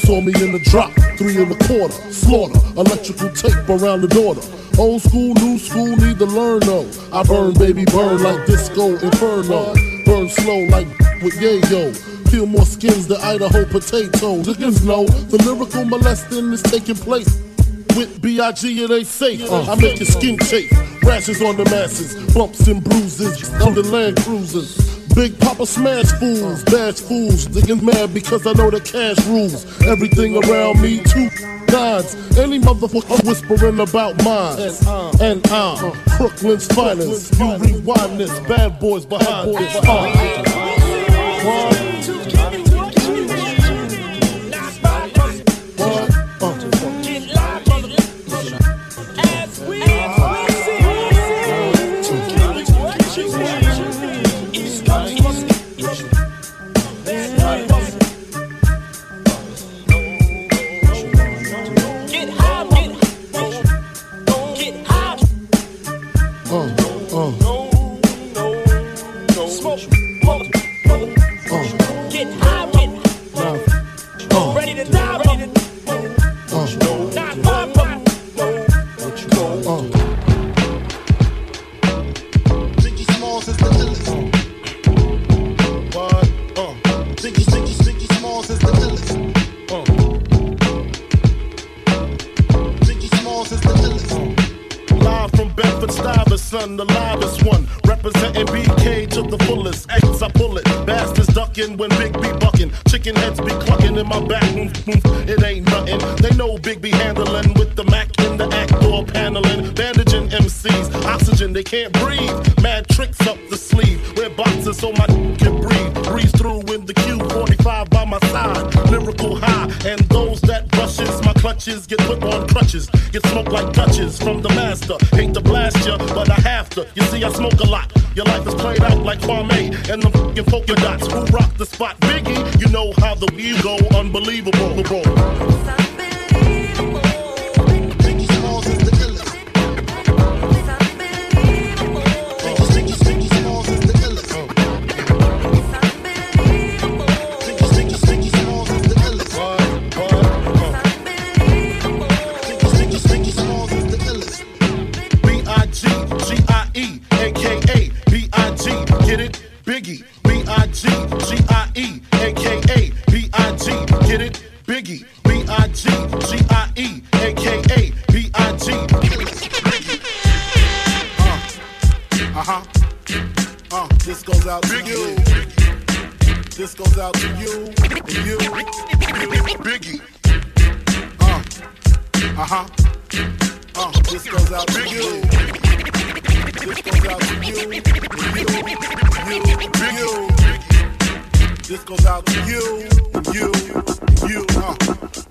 Saw me in the drop, three and a quarter, slaughter, electrical tape around the daughter. Old school, new school, need to learn though. I burn, baby, burn like disco inferno. Burn slow like with yayo. Peel more skins than Idaho potatoes. Niggas know the lyrical molesting is taking place. With B.I.G. it ain't safe. Uh. I make your skin chafe. Rashes on the masses, bumps and bruises on the land cruisers. Big Papa smash fools, bash fools. Niggas mad because I know the cash rules. Everything around me, two gods. Any motherfucker whispering about mine. And uh, I'm uh, uh, Brooklyn's finest. You rewind this, bad boys behind this. Uh. Uh huh. Uh, this goes out to you. This goes out to you, and you, you, you. This goes out to you, you, you. Uh,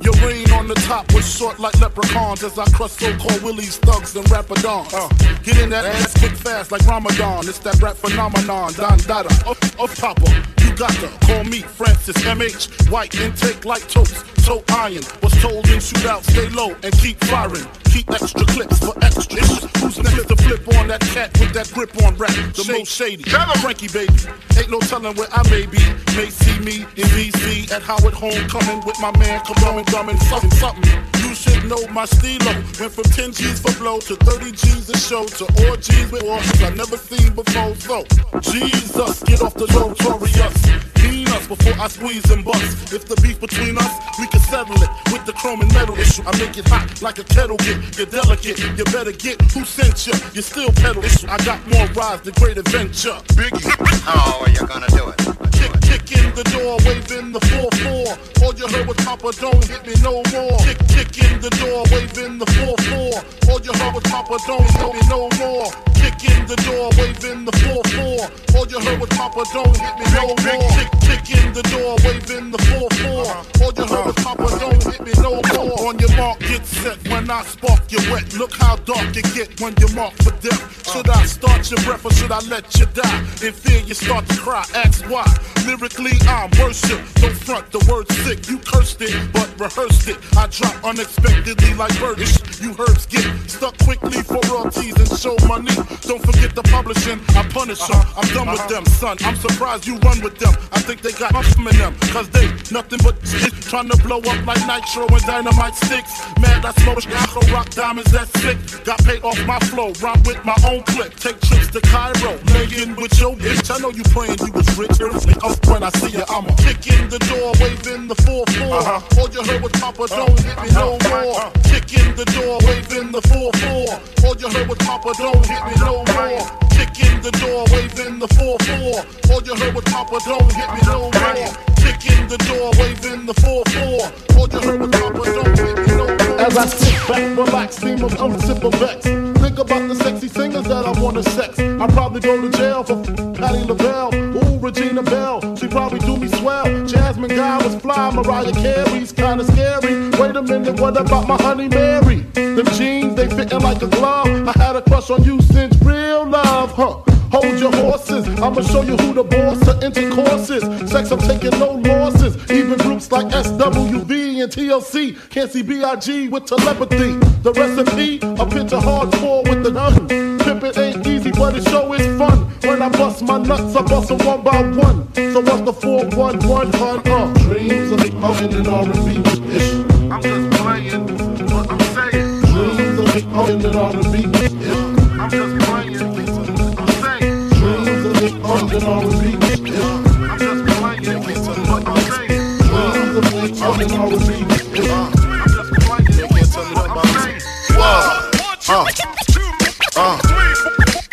your reign on the top was short like leprechauns as I crush so-called willies, thugs, and rapadons. Uh, get in that ass quick fast like Ramadan. It's that rap phenomenon, Don Dada, of, of Papa. To call me Francis MH. White intake like toast, toe iron. Was told in shootout, stay low and keep firing. Keep extra clips for extras. Who's next to flip on that cat with that grip on rap? The most shady. Frankie baby. Ain't no telling where I may be. May see me in VC at Howard Homecoming with my man Karam drumming something, something. You should know my stilo. Went from 10 G's for blow to 30 G's a show to orgies with horses I never seen before. So, Jesus, get off the notorious. Mean us before I squeeze and bust. If the beef between us, we can settle it with the chrome and metal issue. I make it hot like a kettle get. You're delicate, you better get who sent you. You still pedal issue. I got more rides than great adventure. Biggie. Oh, How are you gonna do it? Kick, kick in the door, waving the 4-4. All you heard was Papa, don't hit me no more. Kick, kick in the door, waving the 4-4. All you heard was Papa, don't hit me no more. Kick in the door, waving the 4-4. All you heard was Papa, don't hit me no more. Kick, kick in the door, waving the 4-4. Uh-huh. All you heard was Papa, don't hit me no more. On your mark, get set when I spark you wet. Look how dark you get when you're marked for death. Uh-huh. Should I start your breath or should I let you die? In fear, you start to cry. Ask why. Lyrically, I'm worship. Don't front the word sick. You cursed it, but rehearsed it. I drop unexpectedly like birdish. You herbs get stuck quickly for royalties and show money. Don't forget the publishing. I punish them. Uh-huh. I'm done with them, son. I'm surprised you run with them. I think they got something in them. Cause they nothing but shit. Trying to blow up like nitro and dynamite sticks. Mad, I smoke Afro rock diamonds, that's sick. Got paid off my flow. Rhyme with my own clip. Take trips to Cairo. Laying with your bitch. I know you praying you was rich. Up when I see you, I'ma kick in the door, waving the 4-4. Uh-huh. Uh-huh. Uh-huh. All you heard was Papa, don't hit me no more. Kick in the door, waving the 4-4. All you heard was Papa, don't hit me no more. Kick in the door, waving the 4-4. All you heard was Papa, don't hit me no more. Kick in the door, waving the 4-4. All you heard was Papa, don't hit me no more. As I sit back, relax, steam of unsip of vex. Think about the sexy singers that I wanna sex. I probably go to jail for Patti LaBelle. Ooh, Regina Belle, she probably do me swell. Jasmine Guy was fly, Mariah Carey's kinda scary. Wait a minute, what about my honey Mary? Them jeans, they fitting like a glove. I had a crush on you since huh? Hold your horses, I'ma show you who the boss of intercourse is. Sex, I'm taking no losses. Even groups like SWV and TLC can't see BIG with telepathy. The recipe, a pinch of hardcore with the gun. Pimpin' ain't easy, but it sure is fun. When I bust my nuts, I bust them one by one. So what's the 411 hun? Uh, dreams of becoming an R&B. I'm just playing, but I'm saying. Dreams of becoming an R&B. Becoming an R&B ish. I'm just playing, but I'm saying. Wow. Uh. Uh.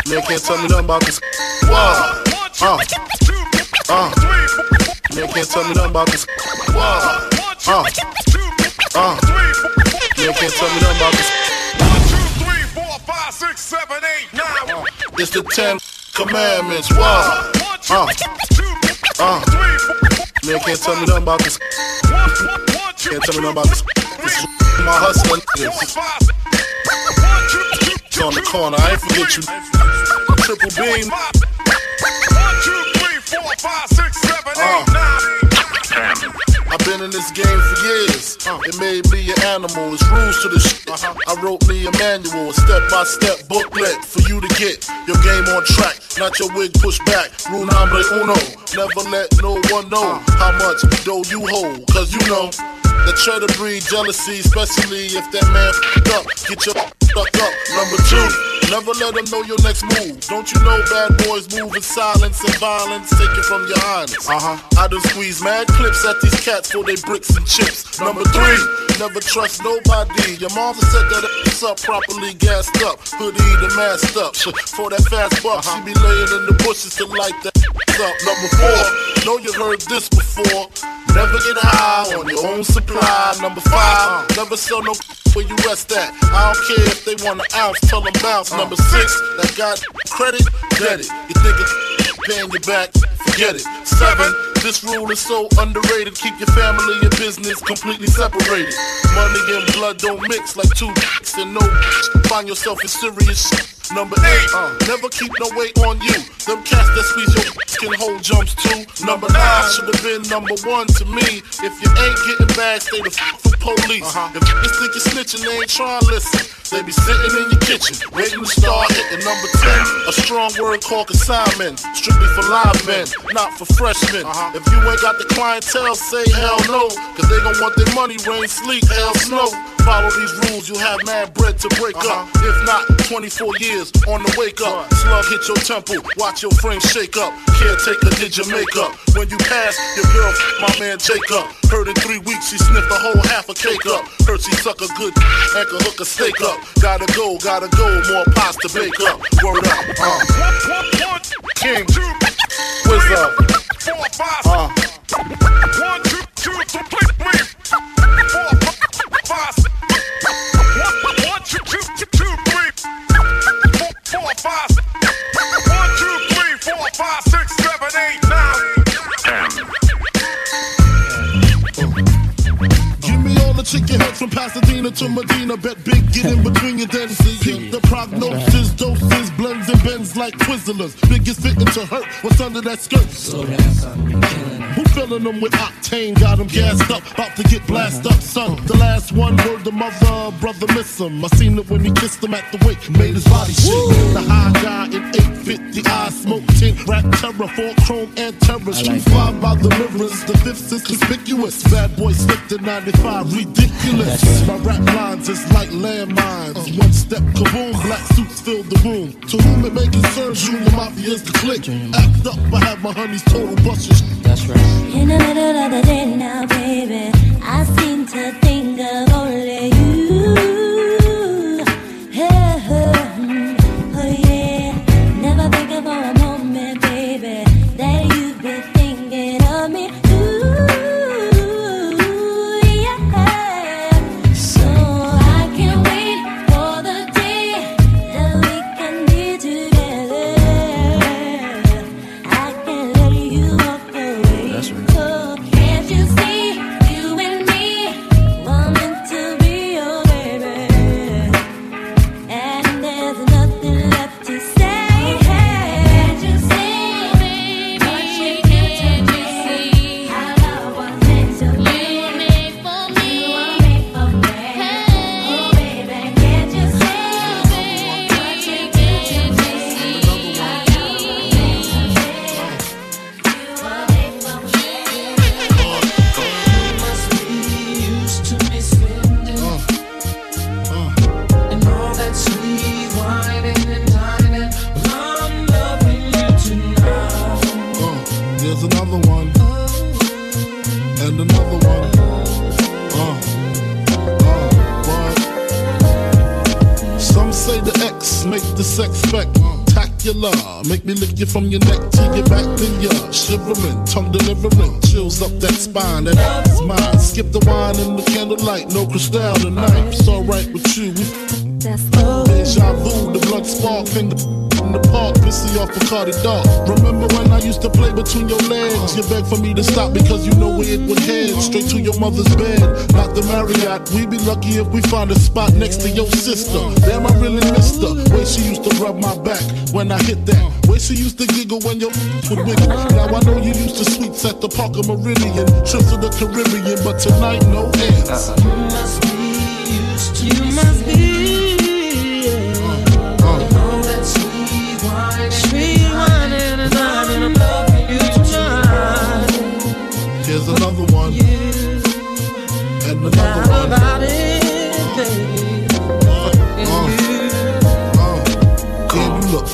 Man can't tell me nothing about this. Wow. Uh. Uh. Man can't tell me nothing about this. Wow. Uh. Uh. Man can't tell me nothing about this. It's the ten commandments. Wow. Uh. Uh. Man can't tell me nothing about this. Can't tell me nothing about this. This is my hustling. niggas. On the corner, I ain't forget you. Triple beam. Uh. Been in this game for years. It made me an animal. It's rules to the shit. Uh-huh. I wrote me a manual, a step by step booklet for you to get your game on track. Not your wig pushed back. Rule number uno. Never let no one know how much dough you hold. Cause you know that try to breed jealousy, especially if that man up. Get your fuck up. Number two, never let them know your next move. Don't you know bad boys move in silence and violence, Take it from your highness. Uh huh. I done squeeze mad clips at these cats for they bricks and chips. Number three, never trust nobody. Your mama said that it's up properly gassed up, hoodie the masked up. *laughs* For that fast buck, she be laying in the bushes to light that *laughs* up. Number four, know you heard this before. Never get high on your own supply. Number five, never sell no where you rest at. I don't care if they want an ounce, tell them bounce. Number six, that got credit, get it. You think it's paying you back, forget it. Seven, this rule is so underrated. Keep your family and business completely separated. Money and blood don't mix like two dicks and no find yourself in serious shit. Number eight, uh, never keep no weight on you. Them cats that squeeze your *laughs* can hold jumps too. Number nine should have been number one to me. If you ain't getting back, stay the f for police. If niggas think you're snitching, they ain't trying to listen. They be sitting in your kitchen, waiting to start hitting. Number ten, a strong word called consignment, strictly for live men, not for freshmen. If you ain't got the clientele, say hell no, cause they gon' want their money, rain, sleet, hell, snow. Follow these rules, you'll have mad bread to break up. If not, 24 years on the wake up. Slug hit your temple, watch your frame shake up. Caretaker did your makeup. When you pass, your girl, my man Jacob. Heard in three weeks, she sniffed a whole half a cake up. Heard she suck a good and could hook a steak up. Gotta go, gotta go, more pies to bake up. Word up, uh. King, what's up? Uh. One, two, two, four, five, six. One, one, One, two, three, four, five, six, seven, eight, nine. Give me all the chicken heads from Pasadena to Medina. Bet big, get in between your then see the prognosis, doses, blends and bends like Twizzlers. Biggest fitting to hurt what's under that skirt. Slow down, son. Who filling them with octane? Got them gassed up, about to get blasted up, son. The last one word the mother, brother miss him. I seen it when he kissed him at the wake, made his body shake. The high guy in 850 I smoke tint, rap terror, four chrome and terrors. True five by the mirrors, the fifth is conspicuous. Bad boy slipped to 95, ridiculous. My rap lines is like landmines. One step kaboom, black suits fill the room. To whom it may concern, Junior Mafia's the click. Act up, I have my honey's total busters. That's right. In the middle of the day now, baby, I seem to think of only you. You from your neck to your back, then you're shivering, tongue delivering, chills up that spine. That is mine. Skip the wine and the candlelight, no crystal tonight. It's alright with you. Deja vu, the blood spark, finger in the park, pissy off Bacardi Dark. Remember when I used to play between your legs? You begged for me to stop because you know where it would head. Straight to your mother's bed, not the Marriott. We'd be lucky if we find a spot next to your sister. Damn, I really missed her. Way she used to rub my back when I hit that. Way she used to giggle when your *laughs* would wiggle. Now I know you used to sweets at the Parker Meridien, trips to the Caribbean, but tonight no ends. You must be used to you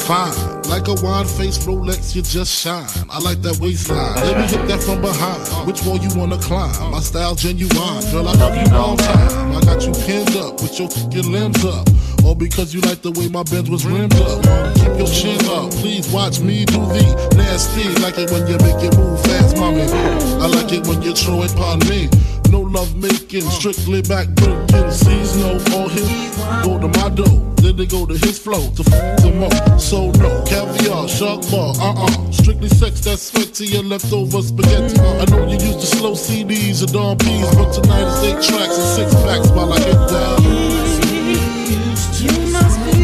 fine. Like a wine faced Rolex, you just shine. I like that waistline. Let me hit that from behind. Which wall you wanna climb? My style genuine. Girl, I love you long time. I got you pinned up with your fucking limbs up. All because you like the way my Benz was rimmed up. Keep your chin up. Please watch me do the nasty. Like it when you make it move fast, mommy. I like it when you throw it upon me. No love making, strictly back breaking. Sees no all his go to my dough. Then they go to his flow to f some more. So no caviar, shark bar, uh uh. Strictly sex that's to your leftover spaghetti. I know you used to slow CDs and Dom P's, but tonight it's eight tracks and six packs while I get down. You must be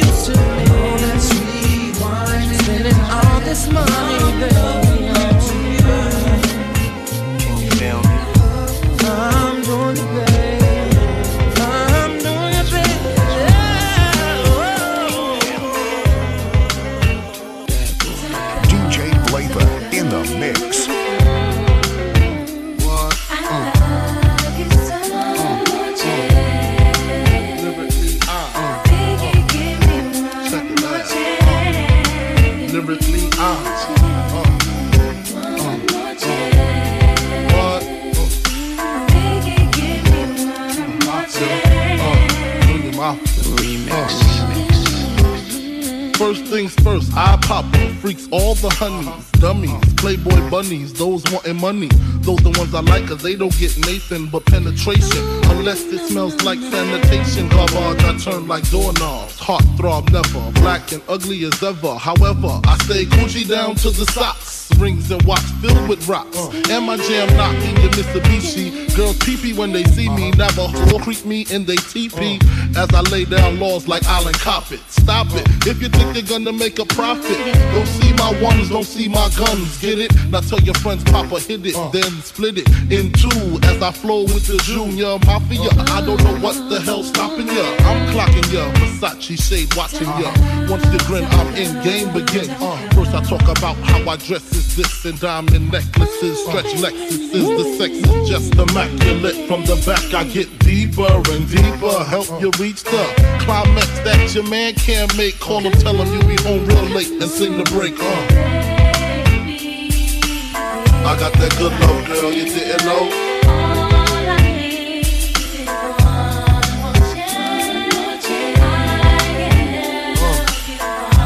used to all that sweet wine, spending all this money, First I pop freaks all the honeys, dummies, playboy bunnies, those wanting money. Those the ones I like, cause they don't get Nathan but penetration. Unless it smells like sanitation. Garbage, I turn like doorknobs. Heart throb never, black and ugly as ever. However, I stay Gucci down to the socks. Rings and watch filled with rocks. Uh. And my jam knocking your Mitsubishi. Girls pee when they see me, uh-huh. never whore creep me in they teepee. Uh. As I lay down laws like Island Coppet. Stop it. Uh. If you think you're gonna make a profit, don't see my ones, don't see my guns. Get it? Now tell your friends, Papa hit it, then split it in two. As I flow with the Junior Mafia, I don't know what the hell's stopping ya. I'm clocking ya, Versace shade watching ya. Once you grin, I'm in game begin. Uh, first I talk about how I dress is this and diamond necklaces, stretch Lexuses. The sex is just immaculate. From the back I get deeper and deeper. Help you reach the climax that your man can't make. Call him, tell him you be home real late and sing the break. Uh. I got that good love, girl, you didn't know.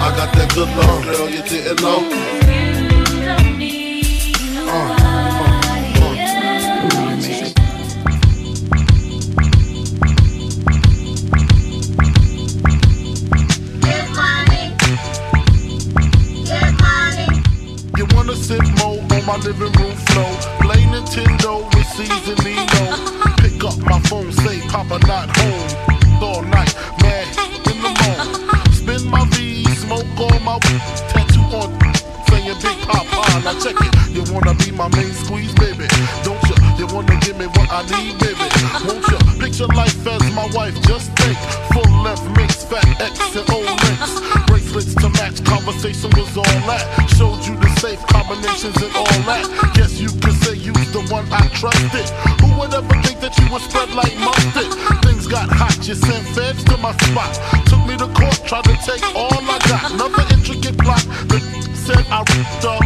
I got that good love, girl, you didn't know. My living room floor? Play Nintendo with season Nino. Pick up my phone, say Papa not home. All night, mad in the morning. Spin my V, smoke all my tattoo on. Saying Big Papa, now check it. You wanna be my main squeeze, baby? Don't you? You wanna give me what I need, baby? Won't you? Picture life as my wife, just think. Full left mix, fat X and old links. Conversation was all that. Showed you the safe combinations and all that. Guess you could say you's the one I trusted. Who would ever think that you would spread like mustard? Things got hot, you sent feds to my spot. Took me to court, tried to take all I got. Another intricate plot that said I ripped up.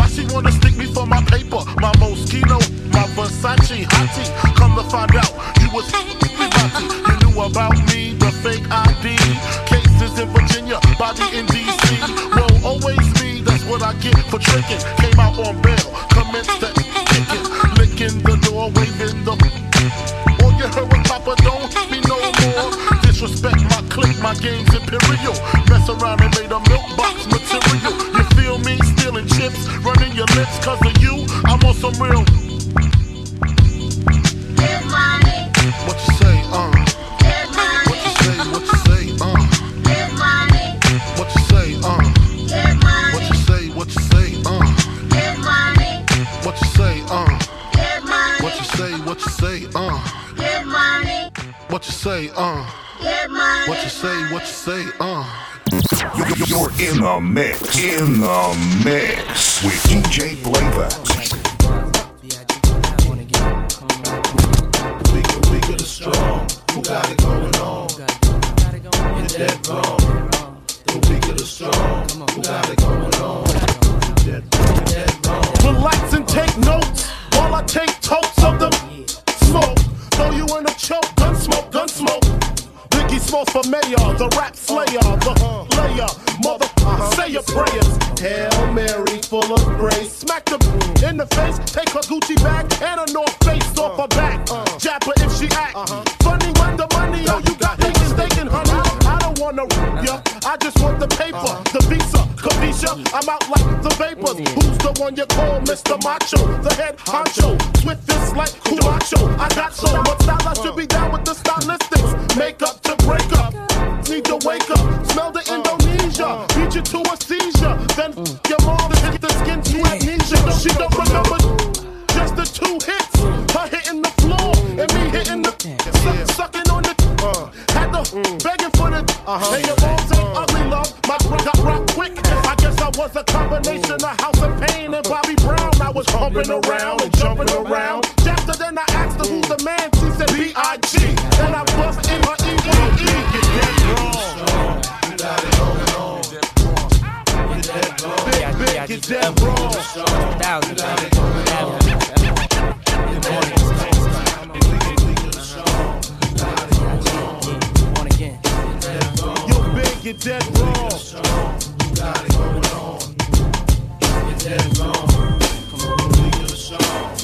Why she wanna stick me for my paper? My Moschino, my Versace hottie. Come to find out, you was Bugatti. You knew about me, the fake ID. Cases in Virginia, body in DC. Well, always me, that's what I get for tricking. Came out on bail, commenced that kicking. Licking the door, waving the. All you heard was Papa, don't be no more. Disrespect my clique, my game's imperial. Mess around and made a milk box material. You feel me? Stealing chips, running your lips cause of you. I'm on some real. Say, what you say, uh? You're, you're in the mix, in the mix with DJ Phlava. Bigger the strong, who got it going on? You're dead wrong. The weaker the strong, who got it going on? You're dead, dead wrong. Relax and take notes while I take totes of the smoke. Throw you Smalls for mayor, the rap slayer, the layer, mother, say your prayers. Hail Mary, full of grace. Smack the in the face, take her Gucci bag and a North Face off her back. Jab her if she act. Funny when the money, oh, you got me mistaken, honey. I don't wanna ya, I just want the paper, the visa, Kavisha. I'm out like the vapors. Who's the one you call Mr. Macho? The head honcho, swift this like Camacho. I got so much style, I should be down with the stylistics. Make up break up, need to wake up. Smell the Indonesia, beat you to a seizure. Then mm. your mom hit the skin to amnesia. She don't remember just the two hits. Her hitting the floor and me hitting the su- sucking on the. Uh. Had the mm. begging for the. Uh-huh. And your moms ain't uh. ugly, love. My bro got rock quick. I guess I was a combination of House of Pain and Bobby Brown. I was pumping around and jumping around. After then I asked her who's the man. She said B.I.G. Then I bust in her get that wrong. On. Yo, big, get that wrong. You got on. Get wrong. Who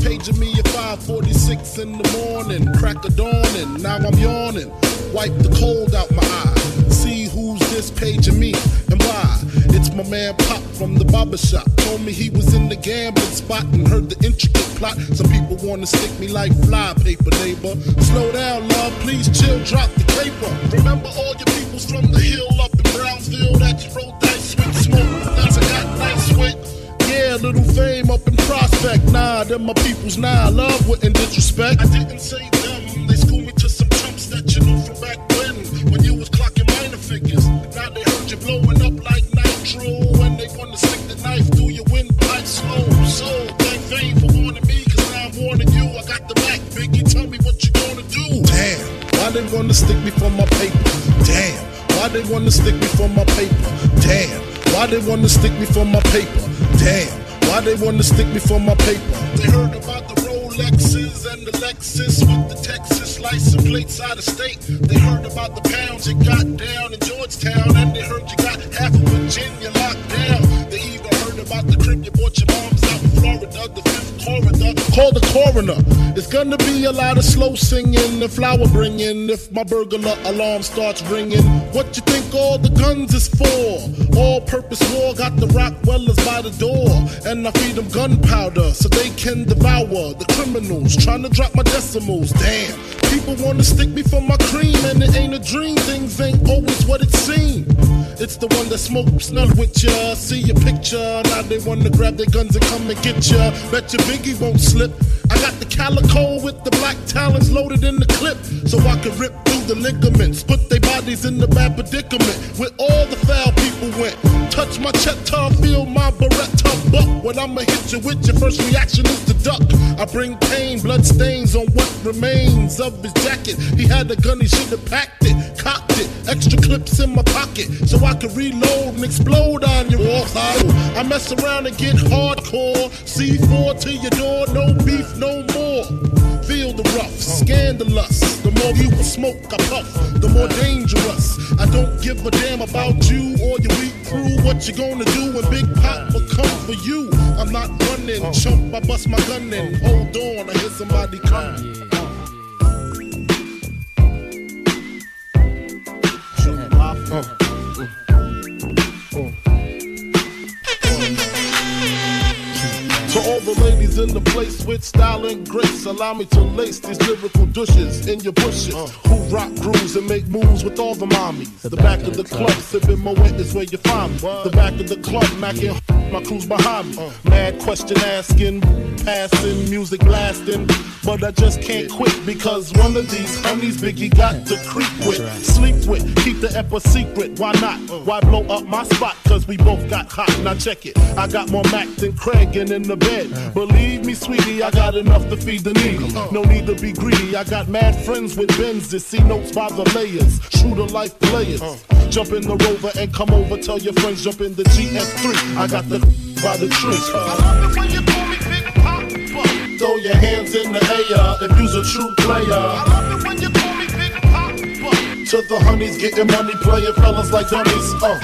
this? Paging me at 546 in the morning. Crack of dawning, now I'm yawning. Wipe the cold out my eye. See who's this paging me and why. It's my man Pop from the barber shop. Told me he was in the gambling spot and heard the intricate plot. Some people wanna stick me like fly paper, neighbor. Slow down, love, please chill, drop the paper. Remember all your peoples from the hill up in Brownsville that you rolled dice with, smoke, that's Yeah, little fame up in prospect. Nah, them my peoples. Nah, love wouldn't disrespect. I didn't say them. They schooled me to some chumps that you knew from back when, when you was clocking minor figures. Now they heard you blowing up like nitro, and they wanna stick the knife through your windpipe slow. So thank fame for warning me, 'cause now I'm warning you. I got the back, Biggie. Tell me what you gonna do. Damn, why they wanna stick me for my paper? Damn, why they wanna stick me for my paper? Damn. Why they wanna stick me for my paper? Damn. Why they wanna stick me for my paper? They heard about the Rolexes and the Lexus with the Texas license plates out of state. They heard about the pounds you got down in Georgetown, and they heard you got half of Virginia locked down. They even heard about the crib Call the coroner. It's gonna be a lot of slow singing and flower bringing if my burglar alarm starts ringing. What you think all the guns is for? All purpose war got the Rottweilers by the door. And I feed them gunpowder so they can devour the criminals trying to drop my decimals. Damn, people wanna stick me for my cream, and it ain't a dream. Things ain't always what it seems. It's the one that smokes none with ya. See your picture, now they wanna grab their guns and come and get ya. Bet your Biggie won't slip. I got the calico with the black talons loaded in the clip, so I can rip through the ligaments. Put their bodies in the bad predicament where all the foul people went. Touch my cheddar, feel my beretta buck. When I'ma hit you with your first reaction is to duck. I bring pain, blood stains on what remains of his jacket. He had a gun, he should have packed it, cocked it. Extra clips in my pocket so I can reload and explode on your wall. I mess around and get hardcore. C4 to your door, no beef, no more. Feel the rough, scandalous. The more you smoke, I puff, the more dangerous. I don't give a damn about you or your weak crew. What you gonna do when Big Pop will come for you? I'm not running, oh. chump, I bust my gun in. Oh. Hold on, I hear somebody coming. To all the ladies in the place with style and grace, allow me to lace these lyrical douches in your bushes. Who rock grooves and make moves with all the mommies. The, back, of the club, sipping Moet is where you find me. The back of the club, macking *laughs* my crew's behind me. Uh. Mad question asking, passing, music blasting. But I just can't quit because one of these honeys Biggie got to creep with, sleep with, keep the ep a secret. Why not? Uh. Why blow up my spot? Cause we both got hot. Now check it. I got more Mac than Craig and in the bed. Believe me, sweetie, I got enough to feed the needy. No need to be greedy. I got mad friends with Benzes, see notes by the layers. True to life players. Jump in the rover and come over. Tell your friends jump in the GS3. I got the *laughs* by the tree. Throw your hands in the air if you's a true player. To the honeys getting money, playing fellas like dummies. Uh.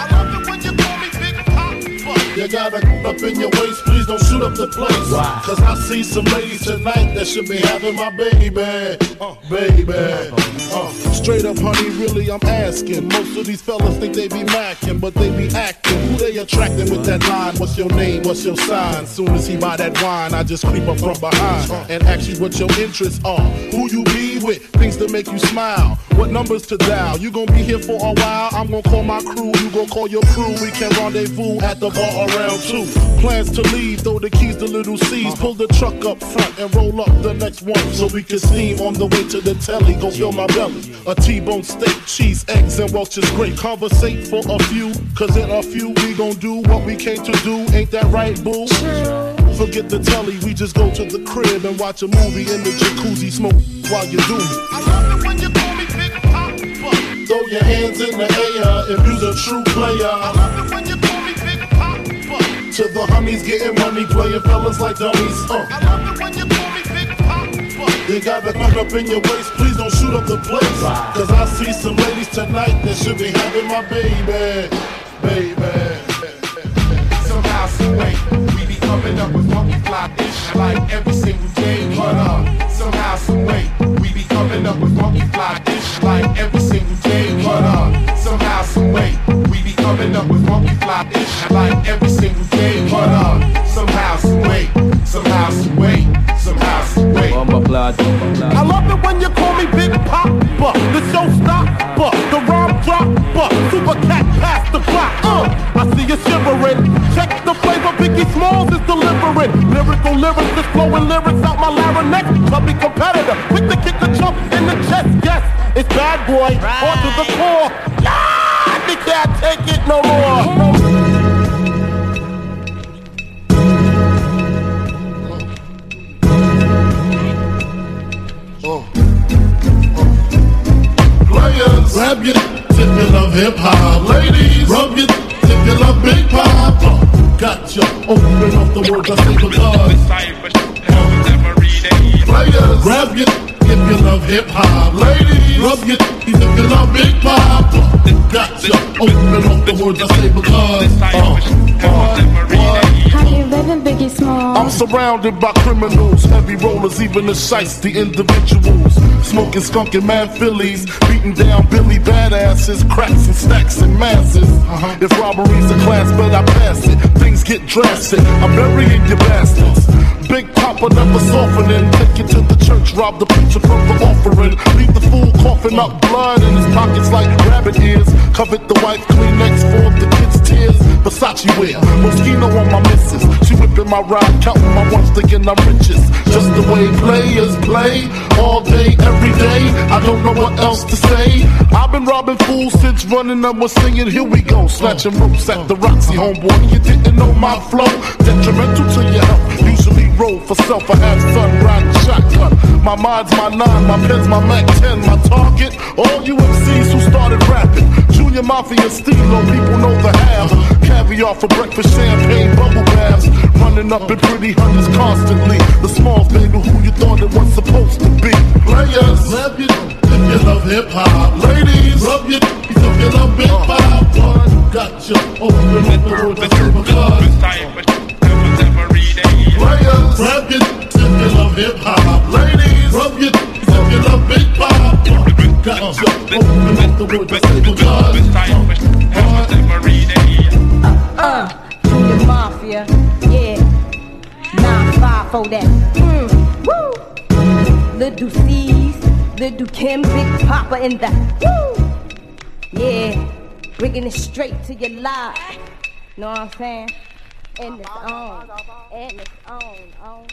You call me Big Pop. You gotta *laughs* up in your waist, please don't shoot up the place. Cause I see some ladies tonight that should be having my baby. Uh, baby. Uh, straight up, honey, really, I'm asking. Most of these fellas think they be macking, but they be acting. Who they attracting with that line? What's your name? What's your sign? Soon as he buy that wine, I just creep up from behind and ask you what your interests are. Who you be with? Things to make you smile. What numbers to dial? You gonna be here for a while? I'm gonna call my crew. You gonna call your crew. We can rendezvous at the bar around two. Plans to leave, throw the keys to little C's. Pull the truck up front and roll up the next one so we can steam on the way to the telly. Go fill my belly. A T-bone steak, cheese, eggs, and Welch's grape. Conversate for a few, cause in a few we gon' do what we came to do. Ain't that right, boo? Forget the telly, we just go to the crib and watch a movie in the jacuzzi, smoke while you do me. I love it when you call me Big Papa. Throw your hands in the air if you's a true player. I love it when you call me Big Papa. To the homies getting money, playing fellas like dummies. Uh. I love it when you call me Big Papa. You got the gun up in your waist, please don't shoot up the place. Cause I see some ladies tonight that should be having my baby. Baby. Somehow, some way, we be coming up with funky fly ish like every single day. But uh, somehow, some way, we be coming up with funky fly ish like every single day. But uh, somehow, some way, we be coming up with funky fly ish like every single day. But uh, somehow, some way, somehow, some way, somehow, some way. I love it when you call me Big Papa, the showstopper, the rhyme dropper, super cat past the clock. Uh, I see you shivering. Check Biggie Smalls is delivering. Lyrical lyrics is flowing lyrics out my larynx. Chubby competitor, quick to kick a chump in the chest. Yes, it's bad boy, on to the core. Ah, they can't take it no more. Players, grab your if you love hip hop. Ladies, rub your if you love Big Papa. Open up the words I say because. Players, grab your if you love hip hop. Ladies, rub your if you love Big Papa. Gotcha. Open up the words I say because. Uh, uh, what? Biggie Small. I'm surrounded by criminals, heavy rollers, even the shiesty individuals. Smoking skunk and man Phillies, beating down Billy badasses, cracks and stacks and masses. Uh-huh. If robbery's a class, but I pass it. Things get drastic. I'm burying your bastards. Big Papa never softening. Take it to the church, rob the preacher from the offering. Leave the fool coughing up blood in his pockets like rabbit ears. Covered the wife Kleenex for the kids' tears. Versace wear, Moschino on my missus. She whipping my ride, counting my ones, thinking I'm riches. Just the way players play, all day, every day. I don't know what else to say. I've been robbing fools since running up was singing. Here we go, snatching ropes at the Roxy, homeboy. You didn't know my flow, detrimental to your health. Usually roll for self, I have sun riding shotgun. My mind's my nine, my pen's my Mac 10, my target. All you MCs who started rapping. Junior Mafia Stilo, people know the half. Caviar for breakfast, champagne, bubble baths. Running up in pretty hunters constantly. The small baby who you thought it was supposed to be. Players, love it if you love hip hop. Ladies, rub your if you love big pop. Gotcha, open up the Players, rap it if you love hip hop. Ladies, rub your if you love big pop. Gotcha, open up the world that's Uh, Junior Mafia, yeah. Nine five for that. Mm, woo. Little C's, little Kim, Big Papa in the woo. Yeah, bringing it straight to your life. Know what I'm saying? And it's on, and it's on, on.